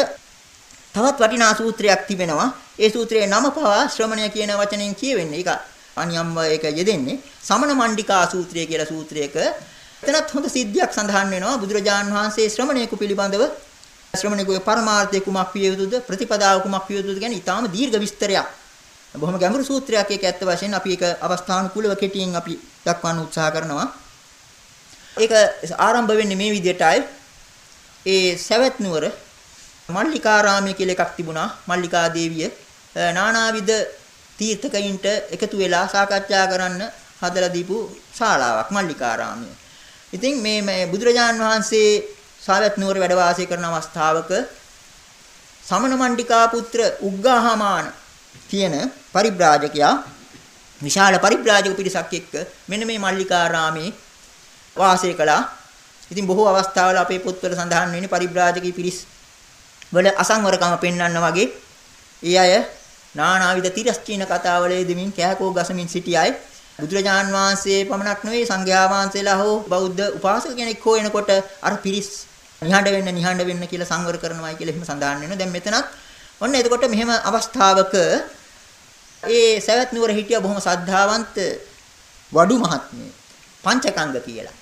තවත් වටිනා සූත්‍රයක් තිබෙනවා. ඒ සූත්‍රයේ නම පවා ශ්‍රමණය කියන වචනයෙන් කියවෙන්නේ. ඒක අනියම්ව ඒක යෙදෙන්නේ. සමන මණ්ඩිකා සූත්‍රය කියලා සූත්‍රයක එතනත් හොඳ සිද්ධියක් සඳහන් වෙනවා. බුදුරජාන් වහන්සේ ශ්‍රමණයෙකු පිළිබඳව ශ්‍රමණයෙකුගේ පරමාර්ථය කුමක් විය යුතුද? ප්‍රතිපදාව කුමක් විය යුතුද කියන ඊටාම දීර්ඝ විස්තරයක්. බොහොම ගැඹුරු සූත්‍රයක් ඒක ඇත්ත වශයෙන් අපි ඒක අවස්ථානුකූලව කෙටියෙන් අපි දක්වන්න උත්සාහ කරනවා. ඒක ආරම්භ වෙන්නේ මේ විදිහටයි. ඒ සවැත් නුවර මල්ලිකාරාමය කියලා එකක් තිබුණා. මල්ලිකා දේවිය නානාවිද තීර්ථකයින්ට එකතු වෙලා සාකච්ඡා කරන්න හදලා දීපු ශාලාවක් මල්ලිකාරාමය. ඉතින් මේ මේ බුදුරජාන් වහන්සේ සාවැත් නුවර වැඩ වාසය කරන අවස්ථාවක සමන මණ්ඩිකා පුත්‍ර උග්ගාහමාන කියන පරිබ්‍රාජකයා විශාල පරිබ්‍රාජක පිරිසක් එක්ක මෙන්න මේ මල්ලිකාරාමේ වාසය කළා. ඉතින් බොහෝ අවස්ථාවල අපේ පොත්වල සඳහන් වෙන්නේ පරිබ්‍රාජකී පිරිස් වල අසංවරකම පෙන්වන්න වගේ ඒ අය නානාවිද තිරස්චීන කතාවල යෙදමින් කෑකෝ ගසමින් සිටි අය බුදුරජාන් වහන්සේ පමණක් නෙවෙයි සංඝයා වහන්සේලා හෝ බෞද්ධ උපාසක කෙනෙක් හෝ එනකොට අර පිරිස් නිහඬ වෙන්න නිහඬ වෙන්න කියලා සංවර කරනවායි කියලා එහෙම සඳහන් වෙනවා. දැන් මෙතනත් ඔන්න එතකොට මෙහෙම අවස්ථාවක ඒ සවැත් නුවර හිටිය බොහොම සද්ධාවන්ත වඩු මහත්මිය පංචකංග කියලා.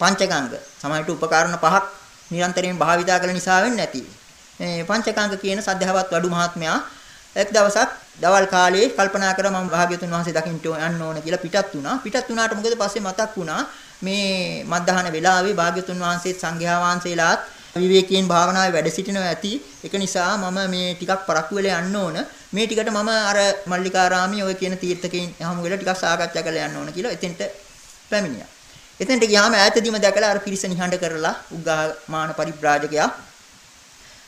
පංචකංග සමහරට උපකරණ පහක් නිරන්තරයෙන් භාවිතා කළ නිසා වෙන්නේ නැති. මේ පංචකාංග කියන සද්ධාවත් වඩු මහත්මයා එක් දවසක් දවල් කාලේ කල්පනා කර මම භාග්‍යතුන් වහන්සේ දකින්න යන්න ඕන කියලා පිටත් වුණා. පිටත් වුණාට මොකද පස්සේ මතක් වුණා මේ මත්දහන වෙලාවේ භාග්‍යතුන් වහන්සේත් සංඝයා වහන්සේලාත් විවේකයෙන් භාවනාවේ වැඩ සිටිනවා ඇති. ඒක නිසා මම මේ ටිකක් පරක්කු වෙලා යන්න ඕන. මේ ටිකට මම අර මල්ලිකාරාමයේ ඔය කියන තීර්ථකෙන් හමු වෙලා ටිකක් සාකච්ඡා කරලා යන්න ඕන කියලා එතෙන්ට පැමිණියා. එතෙන්ට ගියාම ඈතදීම දැකලා අර පිරිස නිහඬ කරලා උග්ගාමාන පරිබ්‍රාජකයා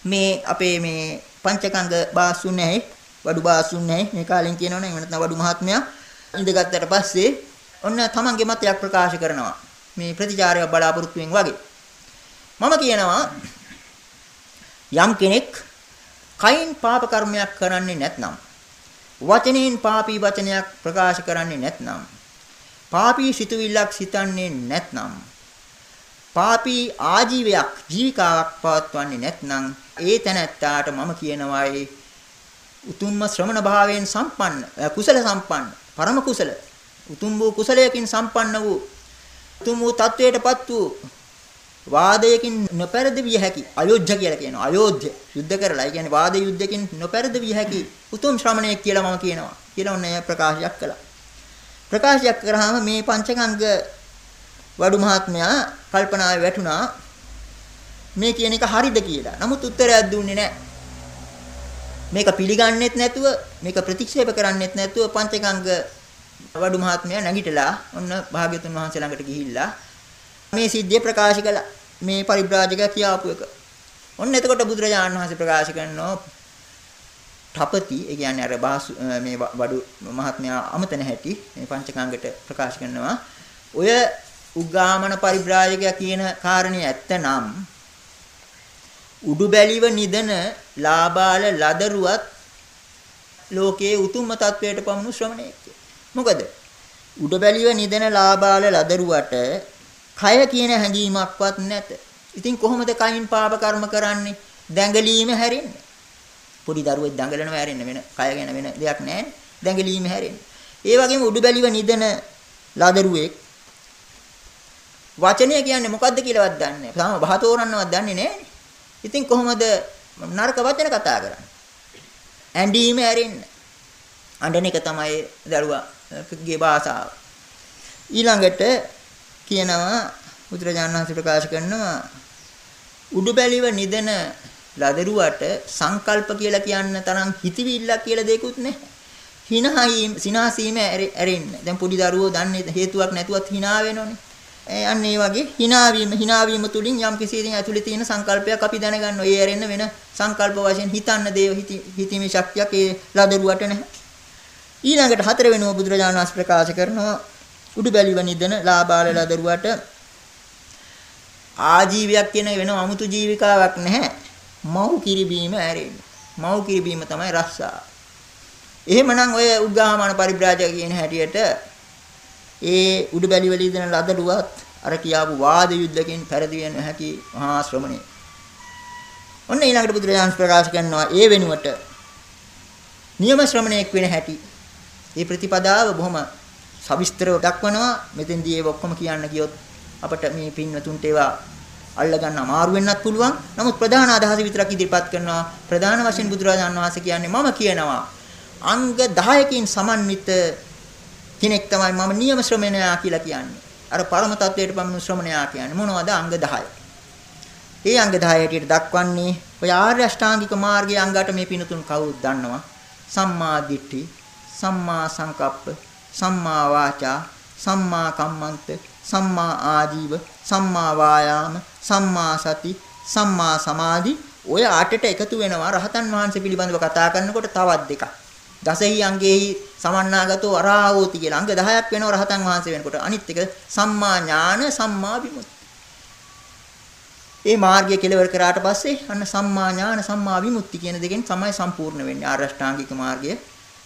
මේ අපේ මේ පංචකංග බාසුන් නැහැ. වඩු බාසුන් නැහැ. මේ කාලෙන් කියනවනේ එහෙම නැත්නම් වඩු මහත්මයා ඉඳගත්තට පස්සේ ඔන්න තමන්ගේ මතයක් ප්‍රකාශ කරනවා. මේ ප්‍රතිචාරය බලාපොරොත්තුෙන් වගේ. මම කියනවා යම් කෙනෙක් කයින් පාප කර්මයක් කරන්නේ නැත්නම් වචනෙන් පාපී වචනයක් ප්‍රකාශ කරන්නේ නැත්නම් පාපී සිතුවිල්ලක් සිතන්නේ නැත්නම් පාපී ආජීවයක් ජීවිකාවක් පවත්වන්නේ නැත්නම් ඒ තැනැත්තාට මම කියනවායි උතුම්ම ශ්‍රමණ භාවයෙන් සම්පන්න කුසල සම්පන්න පරම කුසල උතුම් වූ කුසලයකින් සම්පන්න වූ තුමු වූ තත්වයටපත් වූ වාදයකින් නොපැරද විය හැකි අයෝධ්‍ය කියලා කියනවා. අයෝධ්‍ය යුද්ධ කරලා. ඒ කියන්නේ වාද යුද්ධකින් නොපැරද විය හැකි උතුම් ශ්‍රමණයෙක් කියලා මම කියනවා. කියලා ඔන්න ප්‍රකාශයක් කළා. ප්‍රකාශයක් කරාම මේ පංචකංග වඩු මහත්මයා කල්පනාවේ වැටුණා මේ කියන එක හරිද කියලා. නමුත් උත්තරයක් දුන්නේ නැහැ. මේක පිළිගන්නෙත් නැතුව මේක ප්‍රතික්ෂේප කරන්නෙත් නැතුව පංචකංග වඩු මහත්මයා නැගිටලා ඔන්න භාග්‍යතුන් වහන්සේ ළඟට ගිහිල්ලා මේ සිද්ධිය ප්‍රකාශ කළා. මේ පරිබ්‍රාජකයා කියාපු එක. ඔන්න එතකොට බුදුරජාණන් වහන්සේ ප්‍රකාශ කරනවා තපති ඒ කියන්නේ අර මේ වඩු මහත්මයා අමතන හැටි මේ පංචකාංගට ප්‍රකාශ කරනවා. ඔය උග්ගාමන පරිබ්‍රාජකයා කියන කාරණේ ඇත්තනම් උඩු බැලිව නිදන ලාබාල ලදරුවත් ලෝකයේ උතුම්ම තත්වයට පමුණු ශ්‍රමණයෙක්. මොකද උඩ බැලිව නිදන ලාබාල ලදරුවට කය කියන හැඟීමක්වත් නැත. ඉතින් කොහොමද කයින් පාප කර්ම කරන්නේ? දැඟලීම හැරෙන්නේ. පොඩි දරුවෙක් දඟලනවා හැරෙන්න වෙන කය ගැන වෙන දෙයක් නැහැ. දැඟලීම හැරෙන්නේ. ඒ වගේම උඩු බැලිව නිදන ලදරුවෙක් වචනය කියන්නේ මොකද්ද කියලාවත් දන්නේ නැහැ. තාම බහතෝරන්නවත් දන්නේ නැහැ. ඉතින් කොහොමද නරක වචන කතා කරන්නේ? ඇඬීම ඇරෙන්න. අඬන එක තමයි දරුවාගේ භාෂාව. ඊළඟට කියනවා බුදුරජාණන් වහන්සේ ප්‍රකාශ කරනවා උඩුබැලිව නිදන ලදරුවට සංකල්ප කියලා කියන්න තරම් හිතවිල්ලක් කියලා දෙයක්වත් නැහැ. හිනහීම් සිනාසීම ඇරෙන්න. දැන් පොඩි දරුවෝ දන්නේ හේතුවක් නැතුවත් hina වෙනෝනේ. අන්න ඒ වගේ hinaවීම hinaවීම තුලින් යම් කිසි දෙයක් ඇතුලේ තියෙන සංකල්පයක් අපි දැනගන්නවා. ඒ ඇරෙන්න වෙන සංකල්ප වශයෙන් හිතන්න දේව හිතීමේ ශක්තියක් ඒ ලදරුවට නැහැ. ඊළඟට හතර වෙනව බුදුරජාණන් වහන්සේ ප්‍රකාශ කරනවා උඩුබැලිව නිදන ලාබාල ලදරුවට ආජීවයක් කියන වෙන අමුතු ජීවිකාවක් නැහැ. මව් කිරිබීම ඇරෙන්නේ. මව් කිරිබීම තමයි රස්සා. එහෙමනම් ඔය උග්ගාමාන පරිබ්‍රාජක කියන හැටියට ඒ උඩුබැලි වල ඉඳන ලදඩුවත් අර කියාපු වාද යුද්ධකින් පෙරදිය නොහැකි මහා ශ්‍රමණේ. ඔන්න ඊළඟට බුදුරජාණන් ප්‍රකාශ කරනවා ඒ වෙනුවට නියම ශ්‍රමණයෙක් වෙන හැටි. මේ ප්‍රතිපදාව බොහොම සවිස්තරව දක්වනවා. මෙතෙන්දී ඒක ඔක්කොම කියන්න ගියොත් අපට මේ පින්වතුන්ට ඒවා අල්ලගන්න අමාරු වෙන්නත් පුළුවන්. නමුත් ප්‍රධාන අදහස විතරක් ඉදිරිපත් කරනවා. ප්‍රධාන වශයෙන් බුදුරජාණන් වහන්සේ කියන්නේ මම කියනවා අංග 10කින් සමන්විත කෙනෙක් තමයි මම නියම ශ්‍රමණයා කියලා කියන්නේ. අර පරම තත්වයට පමණු ශ්‍රමණයා කියන්නේ මොනවද අංග 10. ඒ අංග 10 හැටියට දක්වන්නේ ඔය ආර්ය අෂ්ටාංගික මාර්ගයේ අංගات මේ පිනතුන් කවුරුත් දන්නවා. සම්මා දිට්ඨි, සම්මා සංකප්ප, සම්මා වාචා, සම්මා කම්මන්ත, සම්මා ආජීව, සම්මා වායාම, සම්මා සති, සම්මා සමාධි ඔය අටට එකතු වෙනවා රහතන් වහන්සේ පිළිබඳව කතා කරනකොට තවත් දෙකක්. දසහි අංගෙහි සමන්නාගතෝ අරාහෝති කියලා අංග 10ක් වෙනවා රහතන් වහන්සේ වෙනකොට. අනිත් එක සම්මා ඥාන සම්මා විමුක්ති. ඒ මාර්ගය කෙලවර කරාට පස්සේ අන්න සම්මා ඥාන සම්මා විමුක්ති කියන දෙකෙන් තමයි සම්පූර්ණ වෙන්නේ ආර්ය අෂ්ටාංගික මාර්ගය.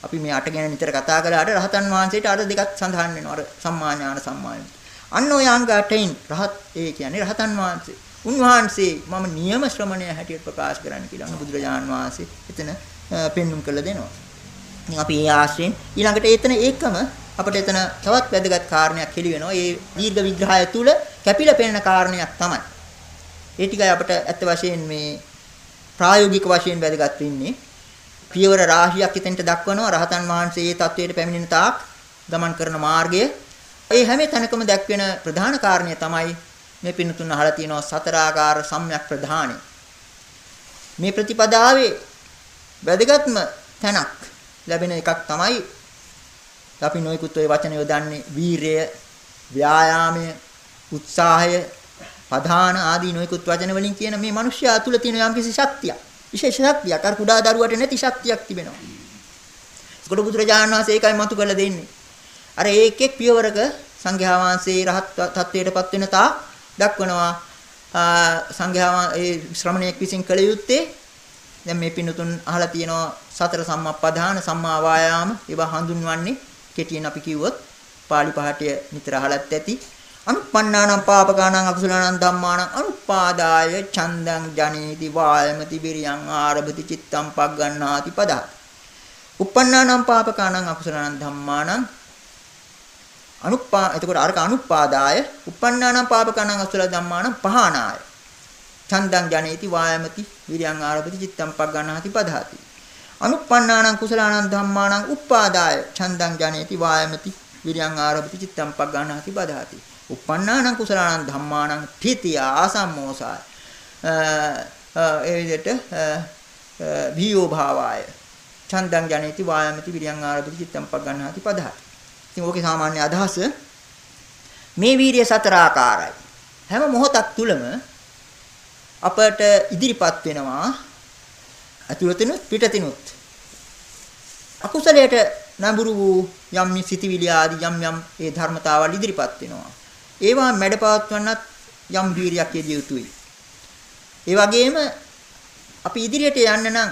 අපි මේ අට ගැන නිතර කතා කළාට රහතන් වහන්සේට අර දෙකක් සඳහන් වෙනවා. අර සම්මා ඥාන සම්මා විමුක්ති. අන්න ඔය අංග 8න් රහත් ඒ කියන්නේ රහතන් වහන්සේ. උන්වහන්සේ මම නියම ශ්‍රමණය හැටියට ප්‍රකාශ කරන්න කියලා බුදුරජාන් වහන්සේ එතන පෙන්눔 කළ දෙනවා. ඉතින් අපි ඒ ආශ්‍රයෙන් ඊළඟට එතන ඒකම අපිට එතන තවත් වැදගත් කාරණයක් හෙළි වෙනවා. ඒ දීර්ඝ විග්‍රහය තුල කැපිලා පෙනෙන කාරණයක් තමයි. ඒ ටිකයි අපිට ඇත්ත වශයෙන් මේ ප්‍රායෝගික වශයෙන් වැදගත් වෙන්නේ. පියවර රාශියක් එතෙන්ට දක්වනවා රහතන් වහන්සේ ඒ தത്വයට පැමිණෙන තාක් ගමන් කරන මාර්ගය. ඒ හැම තැනකම දැක්වෙන ප්‍රධාන කාරණය තමයි මේ පින්තුන් අහලා තියෙනවා සතරාකාර සම්‍යක් ප්‍රධානය. මේ ප්‍රතිපදාවේ වැදගත්ම තැනක් ලැබෙන එකක් තමයි අපි නොයෙකුත් ওই වචන යොදන්නේ වීරය, ව්‍යායාමය, උත්සාහය, ප්‍රධාන ආදී නොයෙකුත් වචන වලින් කියන මේ මිනිස්යා තුල තියෙන යම්කිසි ශක්තියක්. විශේෂ ශක්තියක්. අර කුඩා දරුවට නැති ශක්තියක් තිබෙනවා. ඒකට බුදුරජාණන් වහන්සේ ඒකයි මතු කරලා දෙන්නේ. අර ඒකෙක් පියවරක සංඝයා වහන්සේ රහත් තත්වයටපත් වෙන තා දක්වනවා සංඝයා ඒ ශ්‍රමණයෙක් විසින් කළ යුත්තේ දැන් මේ පින්තුන් අහලා තියෙනවා සතර සම්මප්පදාන සම්මා වායාම ඒවා හඳුන්වන්නේ කෙටියෙන් අපි කිව්වොත් පාලි පහටය නිතර අහලත් ඇති. අනුප්පන්නානම් පාපකානම් අකුසලානම් ධම්මානම් අනුපාදාය චන්දං ජනේති වායමති බිරියං ආරභති චිත්තං පග්ගණ්ණාති පදා. උප්පන්නානම් පාපකානම් අකුසලානම් ධම්මානම් අනුප්පා එතකොට අරක අනුප්පාදාය uppannānaṁ pāpakānaṁ අසුල ධම්මාණං පහානාය. චන්දං ජනේති වායමති විරියං ආරභති චිත්තං පග්ගණාති පදහති. අනුප්පන්නානං කුසලානං ධම්මානං උප්පාදාය චන්දං ජනේති වායමති විරියං ආරභති චිත්තං පග්ගණාති පදහති උප්පන්නානං කුසලානං ධම්මානං ප්‍රීතිය ආසම්මෝසාය. ඒ විදිහට භීයෝ භාවාය චන්දං ජනේති වායමති විරියං ආරභති චිත්තං පග්ගණාති පදහති ඉතින් ඕකේ සාමාන්‍ය අදහස මේ වීරිය සතර ආකාරයි. හැම මොහොතක් තුලම අපට ඉදිරිපත් වෙනවා ඇතුළතිනුත් පිටතිනුත් අකුසලයට නඹුරු වූ යම් සිතිවිලි ආදී යම් යම් ඒ ධර්මතාවල් ඉදිරිපත් වෙනවා. ඒවා මැඩපවත්වන්නත් යම් වීරියක් යෙදිය යුතුයි. ඒ වගේම අපි ඉදිරියට යන්න නම්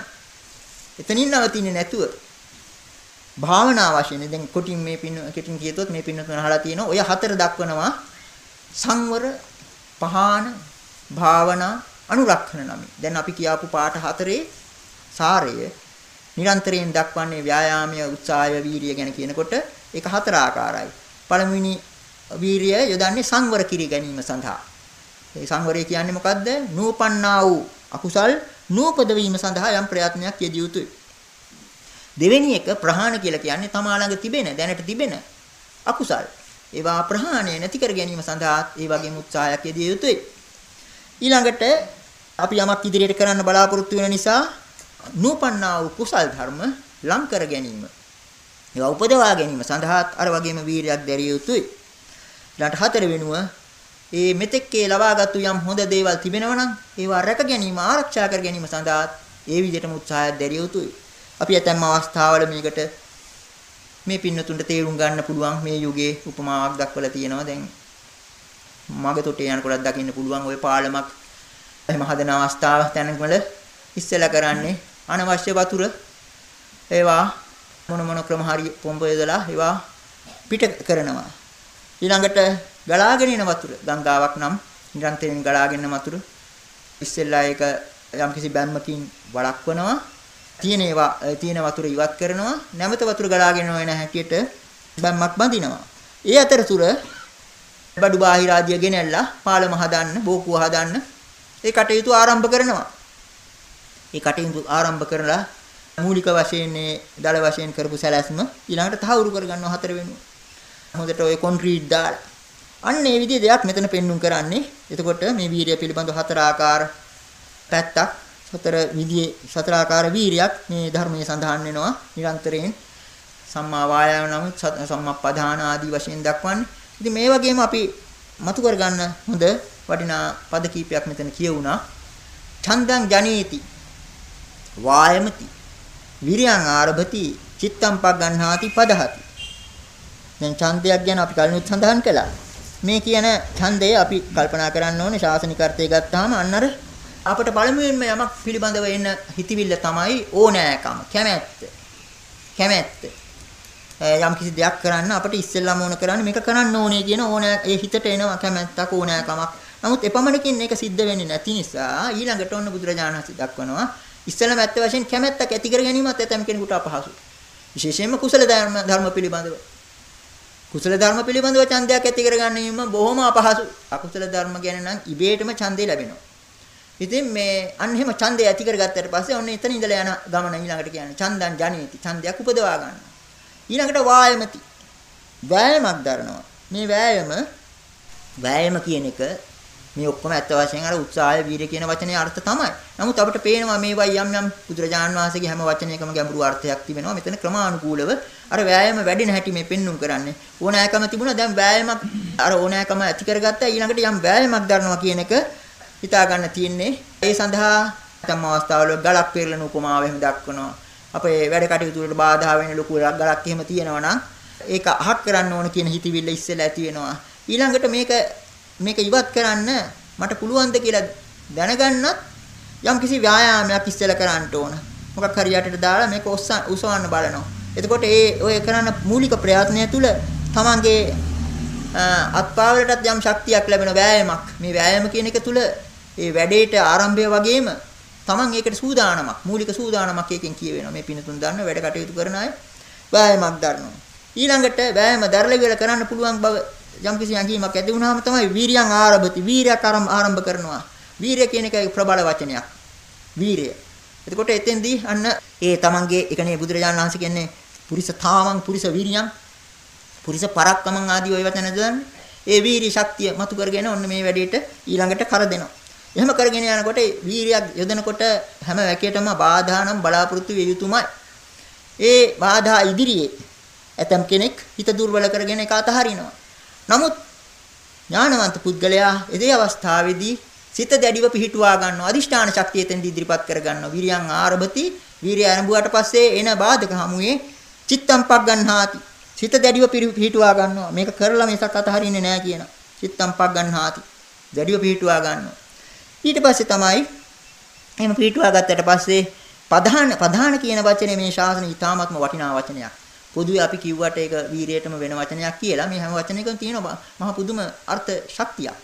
එතනින් නවතින්නේ නැතුව භාවනා වශයෙන් දැන් කොටින් මේ පින්න කෙටින් කියතොත් මේ පින්න තුන අහලා තියෙනවා ඔය හතර දක්වනවා සංවර පහාන භාවනා අනුරක්ෂණ නමි. දැන් අපි කියාපු පාට හතරේ සාරය නිරන්තරයෙන් දක්වන්නේ ව්‍යායාමය උත්සාහය වීරිය ගැන කියනකොට ඒක හතර ආකාරයි. පළමුවෙනි වීරිය යොදන්නේ සංවර කිරී ගැනීම සඳහා. ඒ සංවරය කියන්නේ මොකද්ද? නූපන්නා වූ අකුසල් නූපද වීම සඳහා යම් ප්‍රයත්නයක් යෙදිය යුතුයි. දෙවෙනි එක ප්‍රහාණ කියලා කියන්නේ තමා ළඟ තිබෙන දැනට තිබෙන අකුසල්. ඒවා ප්‍රහාණය නැති කර ගැනීම සඳහා ඒ වගේම උත්සාහයක් යෙදිය යුතුයි. ඊළඟට අපි යමක් ඉදිරියට කරන්න බලාපොරොත්තු වෙන නිසා නූපන්නා වූ කුසල් ධර්ම ලං කර ගැනීම. ඒවා උපදවා ගැනීම සඳහා අර වගේම වීරියක් දැරිය යුතුයි. ඊළඟට හතර වෙනුව ඒ මෙතෙක්කේ ලබාගත්තු යම් හොඳ දේවල් තිබෙනවා නම් ඒවා රැක ගැනීම ආරක්ෂා කර ගැනීම සඳහා ඒ විදිහටම උත්සාහයක් දැරිය යුතුයි. අපි ඇතැම් අවස්ථාවල මේකට මේ පින්නතුන්ට තේරුම් ගන්න පුළුවන් මේ යුගයේ උපමාවක් දක්වලා තියෙනවා. දැන් මග තොටේ යනකොටත් දකින්න පුළුවන් ওই පාලමක් එහෙම හදන අවස්ථාව තැනවල ඉස්සෙල්ලා කරන්නේ අනවශ්‍ය වතුර ඒවා මොන මොන ක්‍රම හරි පොම්ප යදලා ඒවා පිට කරනවා. ඊළඟට ගලාගෙන එන වතුර ගංගාවක් නම් නිරන්තරයෙන් ගලාගෙන වතුර. ඉස්සෙල්ලා ඒක යම්කිසි බැම්මකින් වළක්වනවා. තියෙන ඒවා තියෙන වතුර ඉවත් කරනවා. නැවත වතුර ගලාගෙන එන හැටියට බැම්මක් බඳිනවා. ඒ අතරතුර බඩු බාහිර ආදිය ගෙනල්ලා පාලම හදන්න බෝකුව හදන්න ඒ කටයුතු ආරම්භ කරනවා. ඒ කටයුතු ආරම්භ කරලා මූලික වශයෙන් මේ දල වශයෙන් කරපු සැලැස්ම ඊළඟට තහවුරු කරගන්නවා හතර වෙනුව. හොඳට ඔය කොන්ක්‍රීට් දාලා. අන්න ඒ විදිහේ දෙයක් මෙතන පෙන්눔 කරන්නේ. එතකොට මේ වීරිය පිළිබඳව හතර ආකාර පැත්තක් සතර විදිහේ සතර ආකාර වීරියක් මේ ධර්මයේ සඳහන් වෙනවා නිරන්තරයෙන් සම්මා වායාම නම් සම්මප්පදාන ආදී වශයෙන් දක්වන්නේ. ඉතින් මේ වගේම අපි මතු කරගන්න හොඳ වටිනා පද කීපයක් මෙතන කියවුණා. ඡන්දං ජනේති වායමති. විරියං ආරභති චිත්තම් පග්ගණ්හාති පදහති. දැන් ඡන්දයක් ගැන අපි කලිනුත් සඳහන් කළා. මේ කියන ඡන්දය අපි කල්පනා කරන්න ඕනේ ශාසනික අර්ථය ගත්තාම අන්න අර අපට පළමුවෙන්ම යමක් පිළිබඳව එන හිතවිල්ල තමයි ඕනෑකම. කැමැත්ත. කැමැත්ත. යම් කිසි දෙයක් කරන්න අපිට ඉස්සෙල්ලාම ඕන කරන්නේ මේක කරන්න ඕනේ කියන ඕනෑ ඒ හිතට එනවා කැමැත්තක් ඕනෑකමක්. නමුත් එපමණකින් ඒක සිද්ධ වෙන්නේ නැති නිසා ඊළඟට ඔන්න බුදුරජාණන් වහන්සේ දක්වනවා ඉස්සෙල්ලාම ඇත්ත වශයෙන් කැමැත්තක් ඇති කර ගැනීමත් ඇතම් කෙනෙකුට අපහසුයි. විශේෂයෙන්ම කුසල ධර්ම ධර්ම පිළිබඳව. කුසල ධර්ම පිළිබඳව ඡන්දයක් ඇති කර ගැනීම බොහොම අපහසු. අකුසල ධර්ම ගැන නම් ඉබේටම ඡන්දේ ලැබෙනවා. ඉතින් මේ අන්න එහෙම ඡන්දය ඇති කරගත්තට පස්සේ ඔන්න එතන ඉඳලා යන ගමන ඊළඟට කියන්නේ ඡන්දං ජනේති. ඡන්දයක් උපදවා ගන්නවා. ඊළඟට වායමති. වෑයමක් දරනවා. මේ වෑයම වෑයම කියන එක මේ ඔක්කොම ඇත්ත වශයෙන් අර උත්සාහය වීරිය කියන වචනේ අර්ථ තමයි. නමුත් අපිට පේනවා මේවා යම් යම් බුදුරජාන් වහන්සේගේ හැම වචනයකම ගැඹුරු අර්ථයක් තිබෙනවා. මෙතන ක්‍රමානුකූලව අර ව්‍යායාම වැඩින හැටි මේ පෙන්눔 කරන්නේ. ඕනෑකම තිබුණා දැන් ව්‍යායාමක් අර ඕනෑකම ඇති කරගත්තා ඊළඟට යම් ව්‍යායාමක් දරනවා කියන එක හිතා ගන්න තියෙන්නේ. ඒ සඳහා තම අවස්ථාවල ගලක් පෙරලන උපමාව එහෙම දක්වනවා. අපේ වැඩ කටයුතු වලට බාධා වෙන ලොකු ගලක් එහෙම තියෙනවා නම් ඒක අහක් කරන්න ඕන කියන හිතවිල්ල ඉස්සෙල්ලා ඇති වෙනවා. ඊළඟට මේක මේක ඉවත් කරන්න මට පුළුවන්ද කියලා දැනගන්නත් යම්කිසි ව්‍යායාමයක් ඉස්සෙල්ලා කරන්න ඕන. මොකක් හරි යටට දාලා මේක උසවන්න බලනවා. එතකොට ඒ ඔය කරන මූලික ප්‍රයත්නය තුළ තමන්ගේ අත්පාවලටත් යම් ශක්තියක් ලැබෙන වෑයමක්. මේ වෑයම කියන එක තුළ ඒ වැඩේට ආරම්භය වගේම තමන් ඒකට සූදානමක් මූලික සූදානමක් එකකින් කියවෙනවා. මේ පිනතුන් දන්න වැඩ කටයුතු කරන අය වෑයමක් දරනවා. ඊළඟට වෑයම දරලා කියලා කරන්න පුළුවන් බව යම්කිසි අඟීමක් ඇති වුණාම තමයි වීරියන් ආරම්භති වීරයක් ආරම්භ කරනවා. වීරය කියන එක ප්‍රබල වචනයක්. වීරය. එතකොට එතෙන්දී අන්න ඒ තමන්ගේ එකනේ බුදුරජාණන් වහන්සේ කියන්නේ පුරිස තාමං පුරිස වීරියන් පුරිස පරක්කමං ආදී ওই වචන දන්නේ. ඒ වීරි ශක්තිය මතු කරගෙන ඔන්න මේ වැඩේට ඊළඟට කර දෙනවා. එහෙම කරගෙන යනකොට වීරියක් යොදනකොට හැම වැකේටම බාධා නම් බලාපොරොත්තු විය යුතුමයි. ඒ බාධා ඉදිරියේ ඇතම් කෙනෙක් හිත දුර්වල කරගෙන ඒක අතහරිනවා. නමුත් ඥානවන්ත පුද්ගලයා එදී අවස්ථාවේදී සිත දැඩිව පිහිටුවා ගන්නවා. අදිෂ්ඨාන ශක්තිය එතෙන්දී ඉදිරිපත් කර ගන්නවා. විරියං ආරභති. වීරිය ආරම්භුවාට පස්සේ එන බාධක හමුවේ චිත්තම්පක් ගන්නාති. සිත දැඩිව පිහිටුවා ගන්නවා. මේක කරලා මේසක් අතහරින්නේ නැහැ කියන. චිත්තම්පක් ගන්නාති. දැඩිව පිහිටුවා ගන්නවා. ඊට පස්සේ තමයි එහෙම පිහිටුවා ගත්තට පස්සේ ප්‍රධාන ප්‍රධාන කියන වචනේ මේ ශාසනය ඊටාත්ම වටිනා වචනයක්. පොදුවේ අපි කිව්වට ඒක වීරියටම වෙන වචනයක් කියලා මේ හැම වචනයකම තියෙනවා මහ පුදුම අර්ථ ශක්තියක්.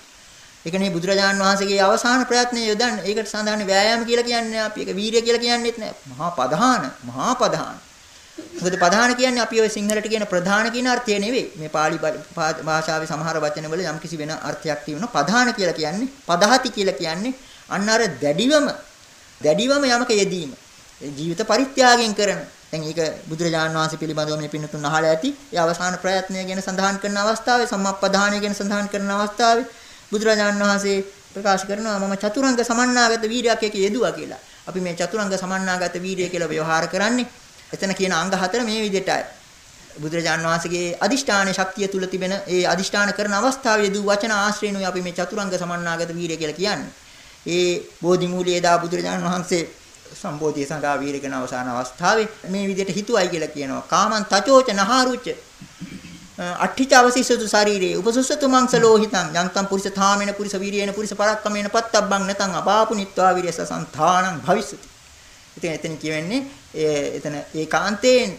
ඒකනේ බුදුරජාන් වහන්සේගේ අවසාන ප්‍රයත්නය යොදන්නේ. ඒකට සඳහන් වෑයාම කියලා කියන්නේ අපි ඒක වීරිය කියලා කියන්නේත් නෑ. මහා පධාන, මහා පධාන. මොකද ප්‍රධාන කියන්නේ අපි ඔය සිංහලට කියන ප්‍රධාන කියන අර්ථය නෙවෙයි. මේ pāli භාෂාවේ සමහර වචනවල යම්කිසි වෙන අර්ථයක් තියෙනවා. ප්‍රධාන කියලා කියන්නේ පදහති කියලා කියන්නේ අන්න අර දැඩිවම දැඩිවම යමක යෙදීම. ජීවිත පරිත්‍යාගයෙන් කරන. දැන් ඒක බුදුරජාණන් වහන්සේ පිළිබඳව මේ පින්නතුන් අහලා ඇති. ඒ අවසාන ප්‍රයත්නය ගැන සඳහන් කරන අවස්ථාවේ සම්මප්පදානය ගැන සඳහන් කරන අවස්ථාවේ බුදුරජාණන් වහන්සේ ප්‍රකාශ කරනවා මම චතුරංග සමන්නාගත වීරයක් එක යෙදුවා කියලා. අපි මේ චතුරංග සමන්නාගත වීරිය කියලා ව්‍යවහාර කරන්නේ එතන කියන අංග හතර මේ විදිහටයි. බුදුරජාණන් වහන්සේගේ අදිෂ්ඨාන ශක්තිය තුල තිබෙන ඒ අදිෂ්ඨාන කරන අවස්ථාවේදී දු වචන ආශ්‍රේණුයි අපි මේ චතුරංග සමන්නාගත වීරිය කියලා කියන්නේ. ඒ බෝධි මූලයේ දා බුදුරජාණන් වහන්සේ සම්බෝධිය සඳහා වීරිය කරන අවසාන අවස්ථාවේ මේ විදිහට හිතුවයි කියලා කියනවා. කාමං තචෝච නහාරුච අට්ඨිච අවසිස්සතු ශරීරේ උපසුස්සතු මංස ලෝහිතං යන්තම් පුරිස ථාමේන පුරිස වීරියේන පුරිස පරක්කමේන පත්තබ්බං නැතං අපාපුනිත්වා විරියස සංථානං භවිස්සති. ඉතින් එතන කියවෙන්නේ එතන ඒකාන්තයෙන්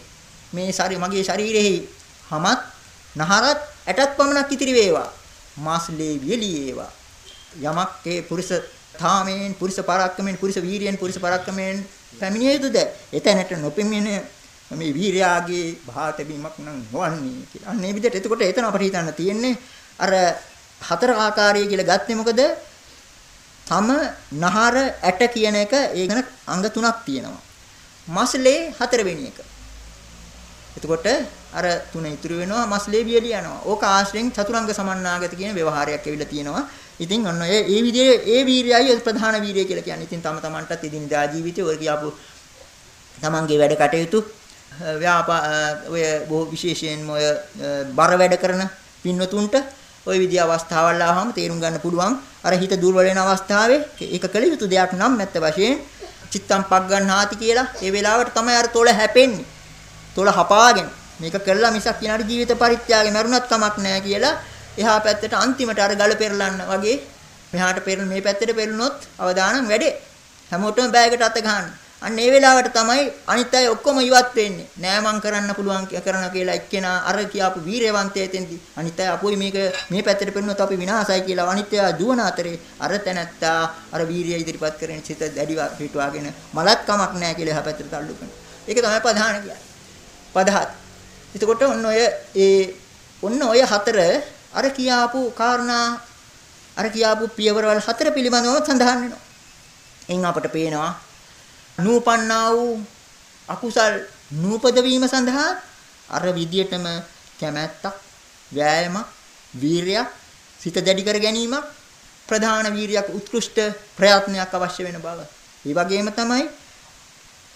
මේ ශරීර මගේ ශරීරෙහි හමත් නහරත් ඇටත් පමණක් ඉතිරි වේවා. මාස්ලේ වියලියේවා. යමක් ඒ පුරිස ථාමේන් පුරිස පරක්කමෙන් පුරිස වීරියෙන් පුරිස පරක්කමෙන් පැමිණිය යුතුද? එතැනට නොපෙමිණෙන මේ වීරයාගේ භාතබීමක් නම් නොවන්නේ කියලා. අන්න ඒ විදිහට එතකොට එතන අපිට හිතන්න තියෙන්නේ අර හතර ආකාරය කියලා ගත්තේ මොකද? තම නහර ඇට කියන එක ඒකන අංග තුනක් තියෙනවා. මස්ලේ හතරවෙනි එක. එතකොට අර තුන ඉතුරු වෙනවා මස්ලේ වියලි යනවා. ඕක ආශ්‍රයෙන් චතුරංග සමන්නාගත කියන ව්‍යවහාරයක් ඇවිල්ලා තියෙනවා. ඉතින් ඔන්න ඒ ඒ විදිහේ ඒ වීර්යයයි ප්‍රධාන වීර්යය කියලා කියන්නේ. ඉතින් තම තමන්ටත් එදිනදා ජීවිතේ ඔය කියාපු තමන්ගේ වැඩ කටයුතු ව්‍යාපා ඔය බොහෝ විශේෂයෙන්ම ඔය බර වැඩ කරන පින්වතුන්ට ওই විදිහ අවස්ථාවල් ආවම තේරුම් ගන්න පුළුවන්. අර හිත දුර්වල වෙන අවස්ථාවේ ඒක කළ යුතු දෙයක් නම් නැත්ත වශයෙන් චිත්තම් පක් ගන්නාති කියලා ඒ වෙලාවට තමයි අර තොල හැපෙන්නේ. තොල හපාගෙන. මේක කළා මිසක් කිනාට ජීවිත පරිත්‍යාගය මරුණත් කමක් නැහැ කියලා එහා පැත්තට අන්තිමට අර ගල පෙරලන්න වගේ මෙහාට පෙරල මේ පැත්තට පෙරළුනොත් අවදානම් වැඩේ හැමෝටම බෑගට අත ගන්න අන්න ඒ වෙලාවට තමයි අනිත් අය ඔක්කොම ඉවත් වෙන්නේ. නෑ මං කරන්න පුළුවන් කරන කියලා එක්කෙනා අර කියාපු වීරයවන්තය එතෙන්දි අනිත් අය අපුයි මේක මේ පැත්තට පෙන්නොත් අපි විනාශයි කියලා අනිත් අය දුවන අතරේ අර තැනැත්තා අර වීරිය ඉදිරිපත් කරගෙන සිත දැඩිව පිටුවාගෙන මලත් කමක් නෑ කියලා එහා පැත්තට තල්ලු කරනවා. ඒක තමයි ප්‍රධාන කියන්නේ. පදහත්. එතකොට ඔන්න ඔය ඒ ඔන්න ඔය හතර අර කියාපු කාරණා අර කියාපු පියවරවල් හතර පිළිබඳව සඳහන් වෙනවා. එයින් අපට පේනවා නූපන්නා වූ අකුසල් නූපද වීම සඳහා අර විදියටම කැමැත්තක් වෑයමක් වීරයක් සිත දැඩි කර ගැනීමක් ප්‍රධාන වීරියක් උත්කෘෂ්ඨ ප්‍රයත්නයක් අවශ්‍ය වෙන බව. ඒ වගේම තමයි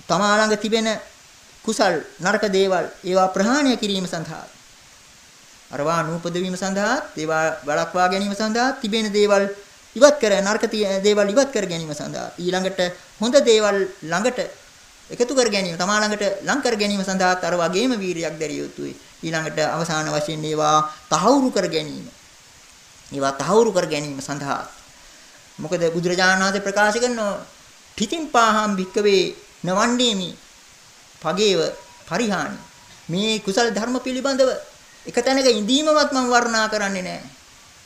තමා ළඟ තිබෙන කුසල් නරක දේවල් ඒවා ප්‍රහාණය කිරීම සඳහා අරවා නූපද වීම සඳහා ඒවා වළක්වා ගැනීම සඳහා තිබෙන දේවල් ඉවත් කර නරක දේවල් ඉවත් කර ගැනීම සඳහා ඊළඟට හොඳ දේවල් ළඟට එකතු කර ගැනීම තමා ළඟට ලං කර ගැනීම සඳහා අර වගේම වීරියක් දැරිය යුතුයි. ඊළඟට අවසාන වශයෙන් ඒවා තහවුරු කර ගැනීම. ඒවා තහවුරු කර ගැනීම සඳහා. මොකද බුදුරජාණන් වහන්සේ ප්‍රකාශ කරනවා පිටින් පාහම් භික්කවේ නවන්නේමි පගේව පරිහානි. මේ කුසල ධර්ම පිළිබඳව එක තැනක ඉඳීමවත් මම වර්ණනා කරන්නේ නැහැ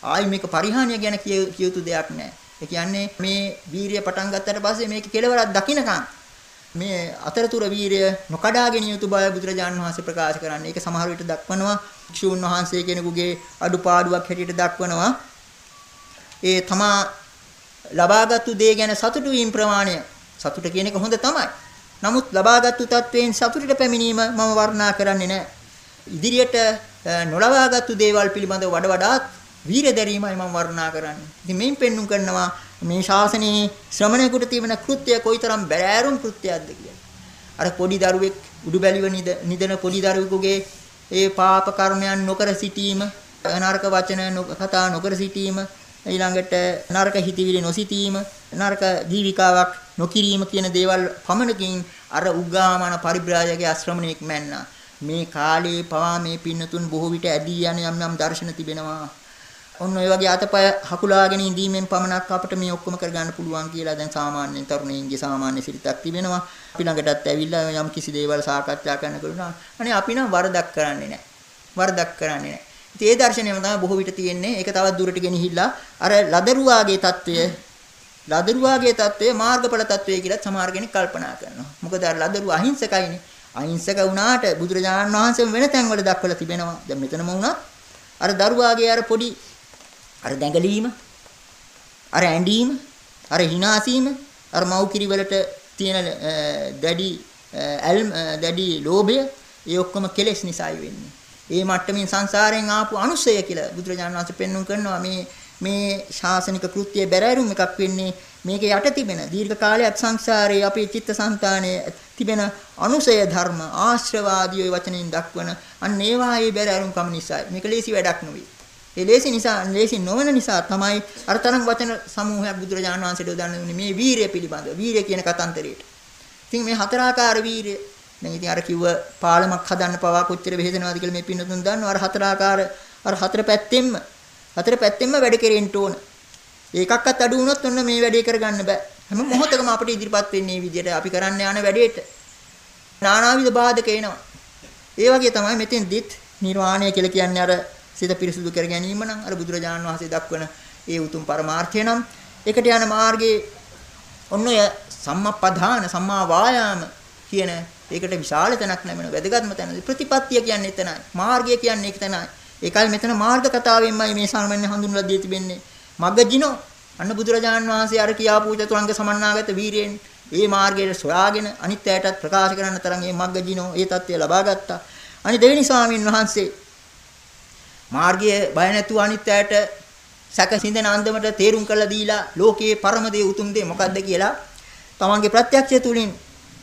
ආයි මේක පරිහානිය ගැන කිය යුතු දෙයක් නැහැ. ඒ කියන්නේ මේ වීරිය පටන් ගත්තට පස්සේ මේක කෙලවරක් දකින්නකම් මේ අතරතුර වීරය නොකඩාගෙන යුතු බව බුදුරජාන් වහන්සේ ප්‍රකාශ කරන්නේ. ඒක සමහර විට දක්වනවා භික්ෂුන් වහන්සේ කෙනෙකුගේ අඩුපාඩුවක් හැටියට දක්වනවා. ඒ තමා ලබාගත්තු දේ ගැන සතුටු වීම ප්‍රමාණය සතුට කියන එක හොඳ තමයි. නමුත් ලබාගත්තු තත්වයෙන් සතුටට පැමිණීම මම වර්ණනා කරන්නේ නැහැ. ඉදිරියට නොලබාගත්තු දේවල් පිළිබඳව වඩ වඩාත් වීර දැරීමයි මම වර්ණනා කරන්නේ. ඉතින් මේන් පෙන්눔 කරනවා මේ ශාසනයේ ශ්‍රමණයෙකුට තියෙන කෘත්‍යය කොයිතරම් බැරෑරුම් කෘත්‍යයක්ද කියලා. අර පොඩි දරුවෙක් උඩු බැලිව නිදන පොඩි දරුවෙකුගේ ඒ පාප කර්මයන් නොකර සිටීම, නරක වචන කතා නොකර සිටීම, ඊළඟට නරක හිතවිලි නොසිතීම, නරක ජීවිකාවක් නොකිරීම කියන දේවල් පමණකින් අර උග්ගාමන පරිබ්‍රාජකගේ ආශ්‍රමණයෙක් මැන්නා. මේ කාලයේ පවා මේ පින්නතුන් බොහෝ විට ඇදී යන යම් යම් දර්ශන තිබෙනවා. ඔන්න ඔය වගේ අතපය හකුලාගෙන ඉඳීමෙන් පමණක් අපිට මේ ඔක්කොම කරගන්න පුළුවන් කියලා දැන් සාමාන්‍යයෙන් තරුණයින්ගේ සාමාන්‍ය සිරිතක් තිබෙනවා. අපි ළඟටත් ඇවිල්ලා යම් කිසි දේවල් සාකච්ඡා කරන්න ගලුණා. අනේ අපි නම් වරදක් කරන්නේ නැහැ. වරදක් කරන්නේ නැහැ. ඒ දර්ශනයම තමයි බොහෝ විට තියෙන්නේ. ඒක තවත් දුරට ගෙනහිල්ලා අර ලදරුවාගේ తত্ত্বය ලදරුවාගේ తত্ত্বය මාර්ගඵල తত্ত্বය කියලා සමහර කෙනෙක් කල්පනා කරනවා. මොකද අර ලදරුවා අහිංසකයිනේ. අහිංසක වුණාට බුදුරජාණන් වහන්සේ වෙන තැන්වල දක්වලා තිබෙනවා. දැන් මෙතනම වුණා අර දරුවාගේ අර පොඩි අර දැඟලීම අර ඇඬීම අර හිනාසීම අර මව්කිරි වලට තියෙන දැඩි ඇල්ම් දැඩි ලෝභය ඒ ඔක්කොම කෙලෙස් නිසායි වෙන්නේ. ඒ මට්ටමින් සංසාරයෙන් ආපු අනුසය කියලා බුදුරජාණන් වහන්සේ පෙන්වුම් කරනවා මේ මේ ශාසනික කෘත්‍යයේ බැරෑරුම් එකක් වෙන්නේ මේක යට තිබෙන දීර්ඝ කාලයක් සංසාරයේ අපේ චිත්තසංතානයේ තිබෙන අනුසය ධර්ම ආශ්‍රවාදී වචනෙන් දක්වන අන්න ඒවායේ බැරෑරුම්කම නිසායි මේක ලේසි වැඩක් නෙවෙයි ඒ ලේසි නිසා ලේසි නොවන නිසා තමයි අර තරම් වචන සමූහයක් බුදුරජාණන් වහන්සේට උදාන්නේ මේ වීරිය පිළිබඳව. වීරිය කියන කතන්දරේට. ඉතින් මේ හතරාකාර වීරිය දැන් ඉතින් අර කිව්ව පාලමක් හදන්න පවා කොච්චර වෙහෙසනවාද කියලා මේ පින්නතුන් දන්නවා. අර හතරාකාර අර හතර පැත්තෙන්ම හතර පැත්තෙන්ම වැඩ කෙරෙන්න ඕන. ඒකක්වත් අඩු වුණොත් ඔන්න මේ වැඩේ කරගන්න බෑ. හැම මොහොතකම අපිට ඉදිරිපත් වෙන්නේ මේ විදිහට අපි කරන්න යන වැඩේට. නානාවිධ බාධක එනවා. ඒ වගේ තමයි මෙතෙන්දිත් නිර්වාණය කියලා කියන්නේ අර සිත පිරිසුදු කර ගැනීම නම් අර බුදුරජාණන් වහන්සේ දක්වන ඒ උතුම් පරමාර්ථය නම් ඒකට යන මාර්ගයේ ඔන්න ඔය සම්මප්පදාන සම්මා වායාම කියන ඒකට විශාල තැනක් ලැබෙන වැදගත්ම තැන ප්‍රතිපත්තිය කියන්නේ එතනයි මාර්ගය කියන්නේ ඒක තමයි ඒකයි මෙතන මාර්ග කතාවෙන්මයි මේ සාමාන්‍ය හඳුන්වලා දී තිබෙන්නේ මග්ගජිනෝ අන්න බුදුරජාණන් වහන්සේ අර කියා පූජා තුරංග සමන්නාගත වීරයෙන් ඒ මාර්ගයට සොයාගෙන අනිත් ඇයටත් ප්‍රකාශ කරන්න තරම් මේ මග්ගජිනෝ ඒ தත්ත්වය ලබා ගත්තා. අනිත් දෙවෙනි ස්වාමීන් වහන්සේ මාර්ගයේ බය නැතුව අනිත්‍යයට සැකසින්දන අන්දමට තේරුම් කරලා දීලා ලෝකයේ පරම දේ උතුම් දේ මොකද්ද කියලා තමන්ගේ ප්‍රත්‍යක්ෂය තුලින්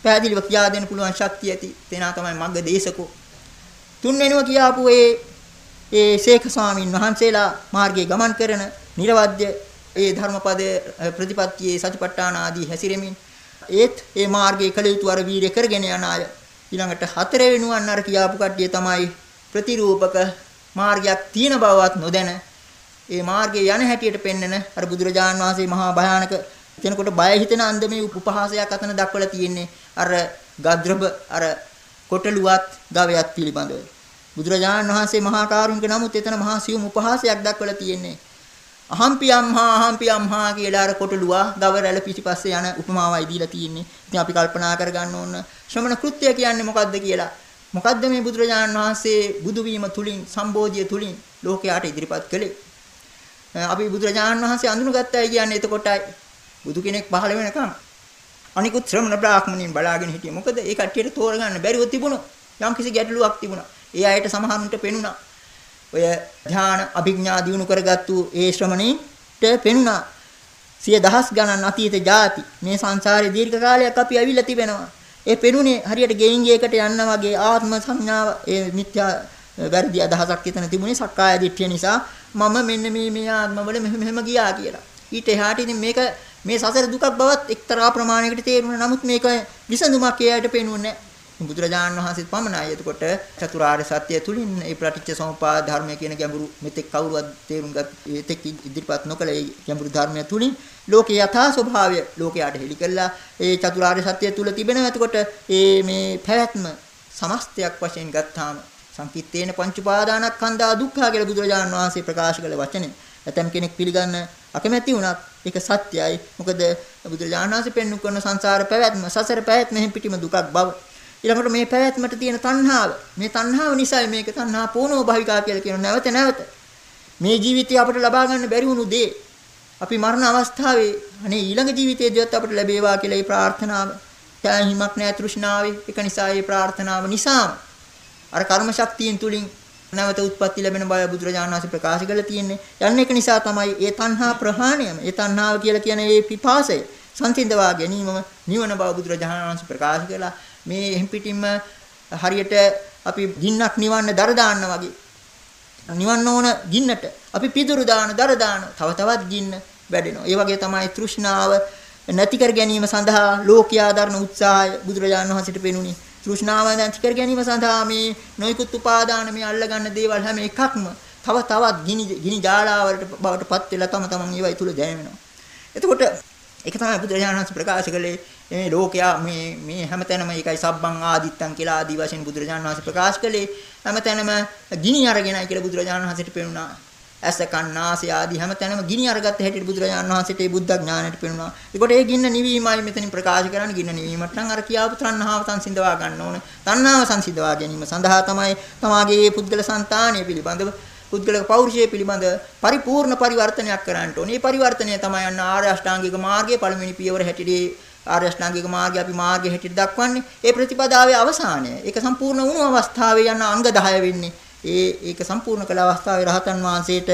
පැහැදිලිව කියා දෙන්න පුළුවන් ශක්තිය ඇති තේනා තමයි මග්ග දේශකෝ තුන්වෙනිව කියාපු ඒ ඒ ශේඛ ස්වාමීන් වහන්සේලා මාර්ගයේ ගමන් කරන නිර්වද්‍ය ඒ ධර්මපදයේ ප්‍රතිපත්තියේ සතිපට්ඨාන ආදී හැසිරෙමින් ඒත් ඒ මාර්ගයේ කළ යුතු අර වීර්ය කරගෙන යන අය ඊළඟට හතරවෙනුවන් අර කියාපු කට්ටිය තමයි ප්‍රතිරූපක මාර්ගයක් තියෙන බවවත් නොදැන ඒ මාර්ගයේ යන හැටියට පෙන්නන අර බුදුරජාන් වහන්සේ මහා භයානක කෙනෙකුට බය හිතෙන අන්දමේ උපහාසයක් අතන දක්වලා තියෙන්නේ අර ගද්‍රබ අර කොටලුවත් ගවයක් පිළිබඳව. බුදුරජාණන් වහන්සේ මහා කාරුණික නමුත් එතන මහා සියුම් උපහාසයක් දක්වලා තියෙන්නේ අහම්පියම්හා අහම්පියම්හා කියලා අර කොටලුවා ගව රැළ පිටිපස්සේ යන උපමාවයි දීලා තියෙන්නේ. ඉතින් අපි කල්පනා කරගන්න ඕන ශ්‍රමණ කෘත්‍ය කියන්නේ මොකද්ද කියලා. මොකද්ද මේ බුදුරජාණන් වහන්සේ බුදු වීම තුලින් සම්බෝධිය තුලින් ලෝකයට ඉදිරිපත් කළේ? අපි බුදුරජාණන් වහන්සේ අඳුනගත්තයි කියන්නේ එතකොටයි බුදු කෙනෙක් පහළ වෙනකම් අනිකුත් ශ්‍රමණ බ්‍රාහ්මණයින් බලාගෙන හිටියේ. මොකද ඒ කට්ටියට තෝරගන්න බැරිව තිබුණා. යම් කිසි ගැටලුවක් තිබුණා. ඒ අයට සමහරුන්ට පෙනුණා. ඔය ධ්‍යාන අභිඥා දිනු කරගත්තු ඒ ශ්‍රමණීන්ට පෙනුණා. සිය දහස් ගණන් අතීත ಜಾති මේ සංසාරේ දීර්ඝ කාලයක් අපි ඇවිල්ලා තිබෙනවා. ඒ පෙනුනේ හරියට ගෙයින් ගේකට යන්න වගේ ආත්ම සංඥාව ඒ මිත්‍යා වැරදි අදහසක් එතන තිබුණේ සක්කාය දිට්ඨිය නිසා මම මෙන්න මේ මේ ආත්මවල මෙහෙම මෙහෙම ගියා කියලා. ඊට එහාට ඉතින් මේක මේ සසර දුකක් බවත් එක්තරා ප්‍රමාණයකට තේරුණා. නමුත් මේක විසඳුමක් එයාට පෙනුනේ නැහැ. බුදුරජාණන් වහන්සේත් පමණයි. එතකොට චතුරාර්ය සත්‍ය තුලින් මේ ප්‍රතිච්ඡ සමුප්පාද ධර්මය කියන ගැඹුරු මෙතෙක් කවුරුවත් තේරුම් ගත් එතෙක් ඉදිරිපත් නොකළ ඒ ගැඹුරු ධර්මය තුලින් ලෝකේ යථා ස්වභාවය ලෝකයට හෙළි කළා. ඒ චතුරාර්ය සත්‍ය තුල තිබෙනවා. එතකොට ඒ මේ පැවැත්ම සමස්තයක් වශයෙන් ගත්තාම සංකිට්ඨේන පංච උපාදානස්කන්ධා දුක්ඛ කියලා බුදුරජාණන් වහන්සේ ප්‍රකාශ කළ වචනේ. ඇතම් කෙනෙක් පිළිගන්න අකමැති වුණත් ඒක සත්‍යයි. මොකද බුදුරජාණන් වහන්සේ පෙන්වු කරන සංසාර පැවැත්ම, සසර පැවැත්ම එහෙන් පිටිම දුකක් බව. ඊළඟට මේ පැවැත්මට තියෙන තණ්හාව. මේ තණ්හාව නිසායි මේක තණ්හා පෝනෝ භවිකා කියලා කියන නැවත නැවත. මේ ජීවිතය අපිට ලබා ගන්න බැරි වුණු දේ අපි මරණ අවස්ථාවේ අනේ ඊළඟ ජීවිතයේදීත් අපිට ලැබේවා කියලා ඒ ප්‍රාර්ථනාව තැහිමක් නැහැ තෘෂ්ණාවේ ඒක නිසා ඒ ප්‍රාර්ථනාව නිසාම අර කර්ම ශක්තියෙන් තුලින් නැවත උත්පත්ති ලැබෙන බව බුදුරජාණන් වහන්සේ ප්‍රකාශ කරලා තියෙන්නේ. යන්න එක නිසා තමයි ඒ තණ්හා ප්‍රහාණයම, ඒ තණ්හාව කියලා කියන ඒ පිපාසය සංසිඳවා ගැනීමම නිවන බව බුදුරජාණන් වහන්සේ ප්‍රකාශ කළා. මේ එහෙම් පිටින්ම හරියට අපි ගින්නක් නිවන්න දර දාන්න වගේ නිවන්න ඕන ගින්නට අපි පිදුරු දාන දර දාන තව තවත් ගින්න වැඩෙනවා. ඒ වගේ තමයි තෘෂ්ණාව නැති කර ගැනීම සඳහා ලෝකයා දරන උත්සාහය බුදුරජාණන් වහන්සේට පෙනුනි. තෘෂ්ණාව නැති කර ගැනීම සඳහා මේ නොයිකුත් උපාදාන මේ අල්ලගන්න දේවල් හැම එකක්ම තව තවත් ගිනි ගිනි ජාලාවලට බවට පත් වෙලා තම තමන් ඒවයි තුල දැවෙනවා. එතකොට ඒක තමයි බුදුරජාණන් වහන්සේ ප්‍රකාශ කළේ මේ ලෝකයා මේ මේ හැමතැනම ඒකයි සබ්බං ආදිත්තං කියලා ආදි වශයෙන් බුදුරජාණන් වහන්සේ ප්‍රකාශ කළේ හැමතැනම ගිනි අරගෙනයි කියලා බුදුරජාණන් වහන්සේට පෙනුණා. ඇස කන් නාසය ආදී හැමතැනම ගිනි අරගත්ත හැටියට බුදුරජාණන් වහන්සේට ඒ බුද්ධ ඥාණයට පෙනුණා. ඒකට ඒ ගින්න නිවීමයි මෙතනින් ප්‍රකාශ කරන්නේ. ගින්න නිවීමට නම් අර කියාපු තණ්හාව සංසිඳවා ගන්න ඕන. තණ්හාව සංසිඳවා ගැනීම සඳහා තමයි තමාගේ පුද්ගල సంతානය පිළිබඳව පුද්ගල පෞරුෂය පිළිබඳ පරිපූර්ණ පරිවර්තනයක් කරන්න ඕනේ. මේ පරිවර්තනය තමයි අන්න ආර්ය අෂ්ටාංගික මාර්ගයේ පළවෙනි පියවර හැටියට ආර්ය අෂ්ටාංගික මාර්ගය අපි මාර්ගය හැටියට දක්වන්නේ. ඒ ප්‍රතිපදාවේ අවසානය. ඒක සම්පූර්ණ වුණු අවස්ථාවේ යන අංග 10 වෙන්නේ. ඒ ඒක සම්පූර්ණ කළ අවස්ථාවේ රහතන් වහන්සේට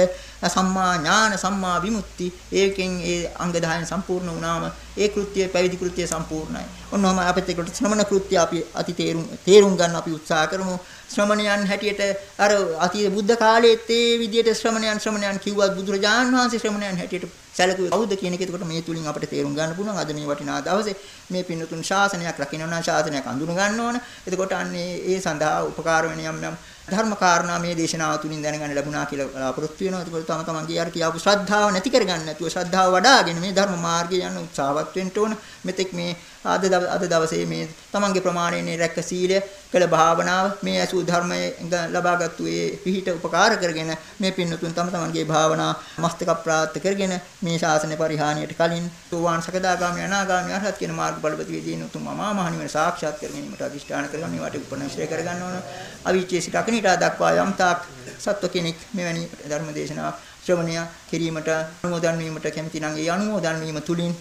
සම්මා ඥාන සම්මා විමුක්ති ඒකෙන් ඒ අංග 10න් සම්පූර්ණ වුණාම ඒ කෘත්‍යය පැවිදි කෘත්‍යය සම්පූර්ණයි. ඔන්නෝම අපිට ඒකට ශ්‍රමණ කෘත්‍ය අපි අති තේරුම් තේරුම් ගන්න අපි උත්සාහ කරමු. ශ්‍රමණයන් හැටියට අර අති බුද්ධ කාලයේත් ඒ විදිහට ශ්‍රමණයන් ශ්‍රමණයන් කිව්වත් බුදුරජාන් වහන්සේ ශ්‍රමණයන් හැටියට සැලකුවේ කවුද කියන එක එතකොට මේ තුලින් අපිට තේරුම් ගන්න පුළුවන්. අද මේ වටිනා දවසේ මේ පින්නතුන් ශාසනයක් රකින්න නම් ශාසනයක් අඳුන ගන්න ඕන. එතකොට අන්නේ ඒ සඳහා උපකාර වෙන යම් යම් ධර්ම කාරණා මේ දේශනාව තුලින් දැනගන්න ලැබුණා කියලා බලාපොරොත්තු වෙනවා. ඒකවල තම තමන්ගේ අර කියාපු ශ්‍රද්ධාව නැති කරගන්න නැතුව ශ්‍රද්ධාව වඩ아가ගෙන මේ ධර්ම මාර්ගය යන උත්සාහවත් වෙන්න ඕන. මෙතෙක් මේ අද අද දවසේ මේ තමන්ගේ ප්‍රමාණයෙන් රැක්ක සීලය කළ භාවනාව මේ අසු ධර්මයේ ලබාගත්තු ඒ පිහිට උපකාර කරගෙන මේ පින්නතුන් තම තමන්ගේ භාවනා මස්තක ප්‍රාප්ත කරගෙන මේ ශාසන පරිහානියට කලින් සෝවාන් සකදාගාමී අනාගාමී අරහත් කියන මාර්ගඵල ප්‍රතිවේදීන් උතුම් අමා මහ නිවන සාක්ෂාත් කර ගැනීමට අදිෂ්ඨාන කරගෙන මේවට උපනිශ්‍රය කරගන්න ඕන. අවීචේ සිට අකනිටා දක්වා යම් තාක් සත්ව කෙනෙක් මෙවැනි ධර්ම දේශනා ශ්‍රවණය කිරීමට අනුමෝදන් වීමට කැමති නම් ඒ අනුමෝදන් වීම තුලින්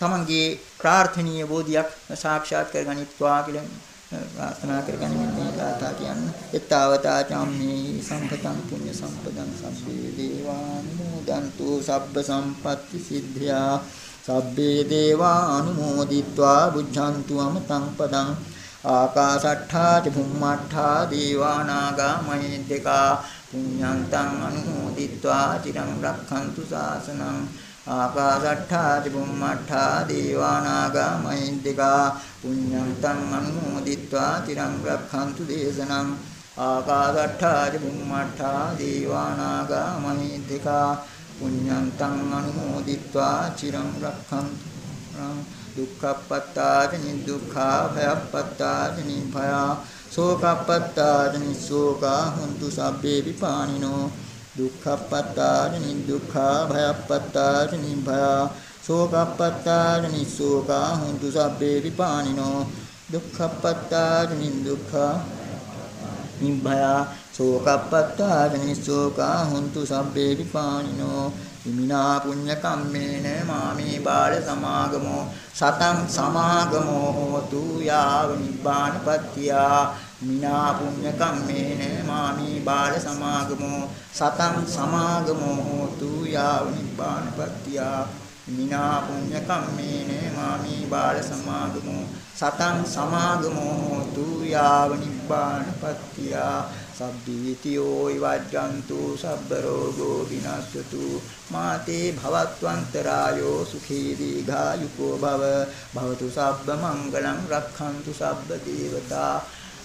තමන්ගේ ප්‍රාර්ථනීය බෝධියක් සාක්ෂාත් කරගනිත්වා කියලා ප්‍රාර්ථනා කරගනිමින් මේ ගාථා කියන්න. එත්තාවතා චම්මේ සම්පතං පුඤ්ඤ සම්පදං සබ්බේ දේවානුමෝදන්තු. සබ්බ සම්පatti සිද්ධා. සබ්බේ දේවා අනුමෝදිත්වා බුද්ධන්තු අමතං පදං. ආකාශට්ඨා ච භුම්මට්ඨා දේවානාගා මහිද්దికා පුඤ්ඤන්තං අනුමෝදිත්වා. චිරං රක්ඛන්තු ශාසනං ආකාසට්ඨාති බුම්මට්ඨා දීවානාගා මහින්దికා පුඤ්ඤං තං අනුමෝදිත්වා තිරං රක්ඛන්තු දේශනං ආකාසට්ඨාති බුම්මට්ඨා දීවානාගා මහින්దికා පුඤ්ඤං තං අනුමෝදිත්වා චිරං රක්ඛන්තු දුක්ඛප්පත්තානි දුක්ඛා භයප්පත්තානි භයා සෝකප්පත්තානි සෝකා හුන්තු සබ්බේ විපානිනෝ දුක්ඛප්පත්තානි දුක්ඛා භයප්පත්තානි භයා ශෝකප්පත්තානි ශෝකා හුන්තු සබ්බේ විපානිනෝ දුක්ඛප්පත්තානි දුක්ඛා නිභයා ශෝකප්පත්තානි ශෝකා හුන්තු සබ්බේ විපානිනෝ හිමිනා පුඤ්ඤ කම්මේන මාමේ බාල සමාගමෝ සතං සමාගමෝ හෝතු යාව නිබ්බානපත්තියා මිනා පුඤ්ඤ කම්මේන මාමි බාල සමාගමෝ සතං සමාගමෝ හෝතු යාව නිබ්බානපත්තිය මිනා පුඤ්ඤ කම්මේන මාමි බාල සමාගමෝ සතං සමාගමෝ හෝතු යාව නිබ්බානපත්තිය සබ්බීතියෝ විවජ්ජන්තු සබ්බ රෝගෝ විනස්සතු මාතේ භවත්වන්තරායෝ සුඛී දීඝායුකෝ භව භවතු සබ්බ මංගලං රක්ඛන්තු සබ්බ දේවතා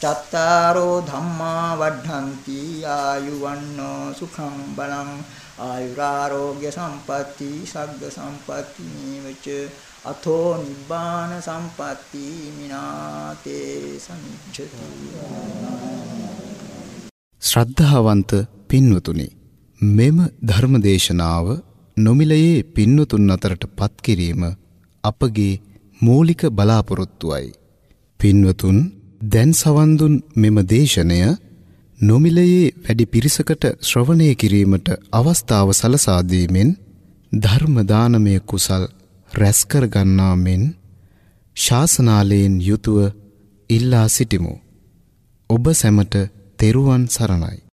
චත්තාරෝ ධම්මා වඩ්ඩಂತಿ ආයුවන්නෝ සුඛං බලං ආයුරාෝග්‍ය සම්පatti සග්ග සම්පatti නීවච අතෝ නිබ්බාන සම්පatti මිනාතේ සමිච්ඡති. ශ්‍රද්ධාවන්ත පින්වතුනි මෙම ධර්මදේශනාව නොමිලයේ පින්වතුන් අතරට පත් කිරීම අපගේ මූලික බලාපොරොත්තුවයි. පින්වතුන් දැන් සවන් දුන් මෙම දේශනය නොමිලයේ වැඩි පිරිසකට ශ්‍රවණය කිරීමට අවස්ථාව සලසා දීමෙන් ධර්ම දානමය කුසල් රැස් කර ගන්නා මෙන් ශාසනාලයෙන් යුතුව ඉල්ලා සිටිමු. ඔබ සැමට තෙරුවන් සරණයි.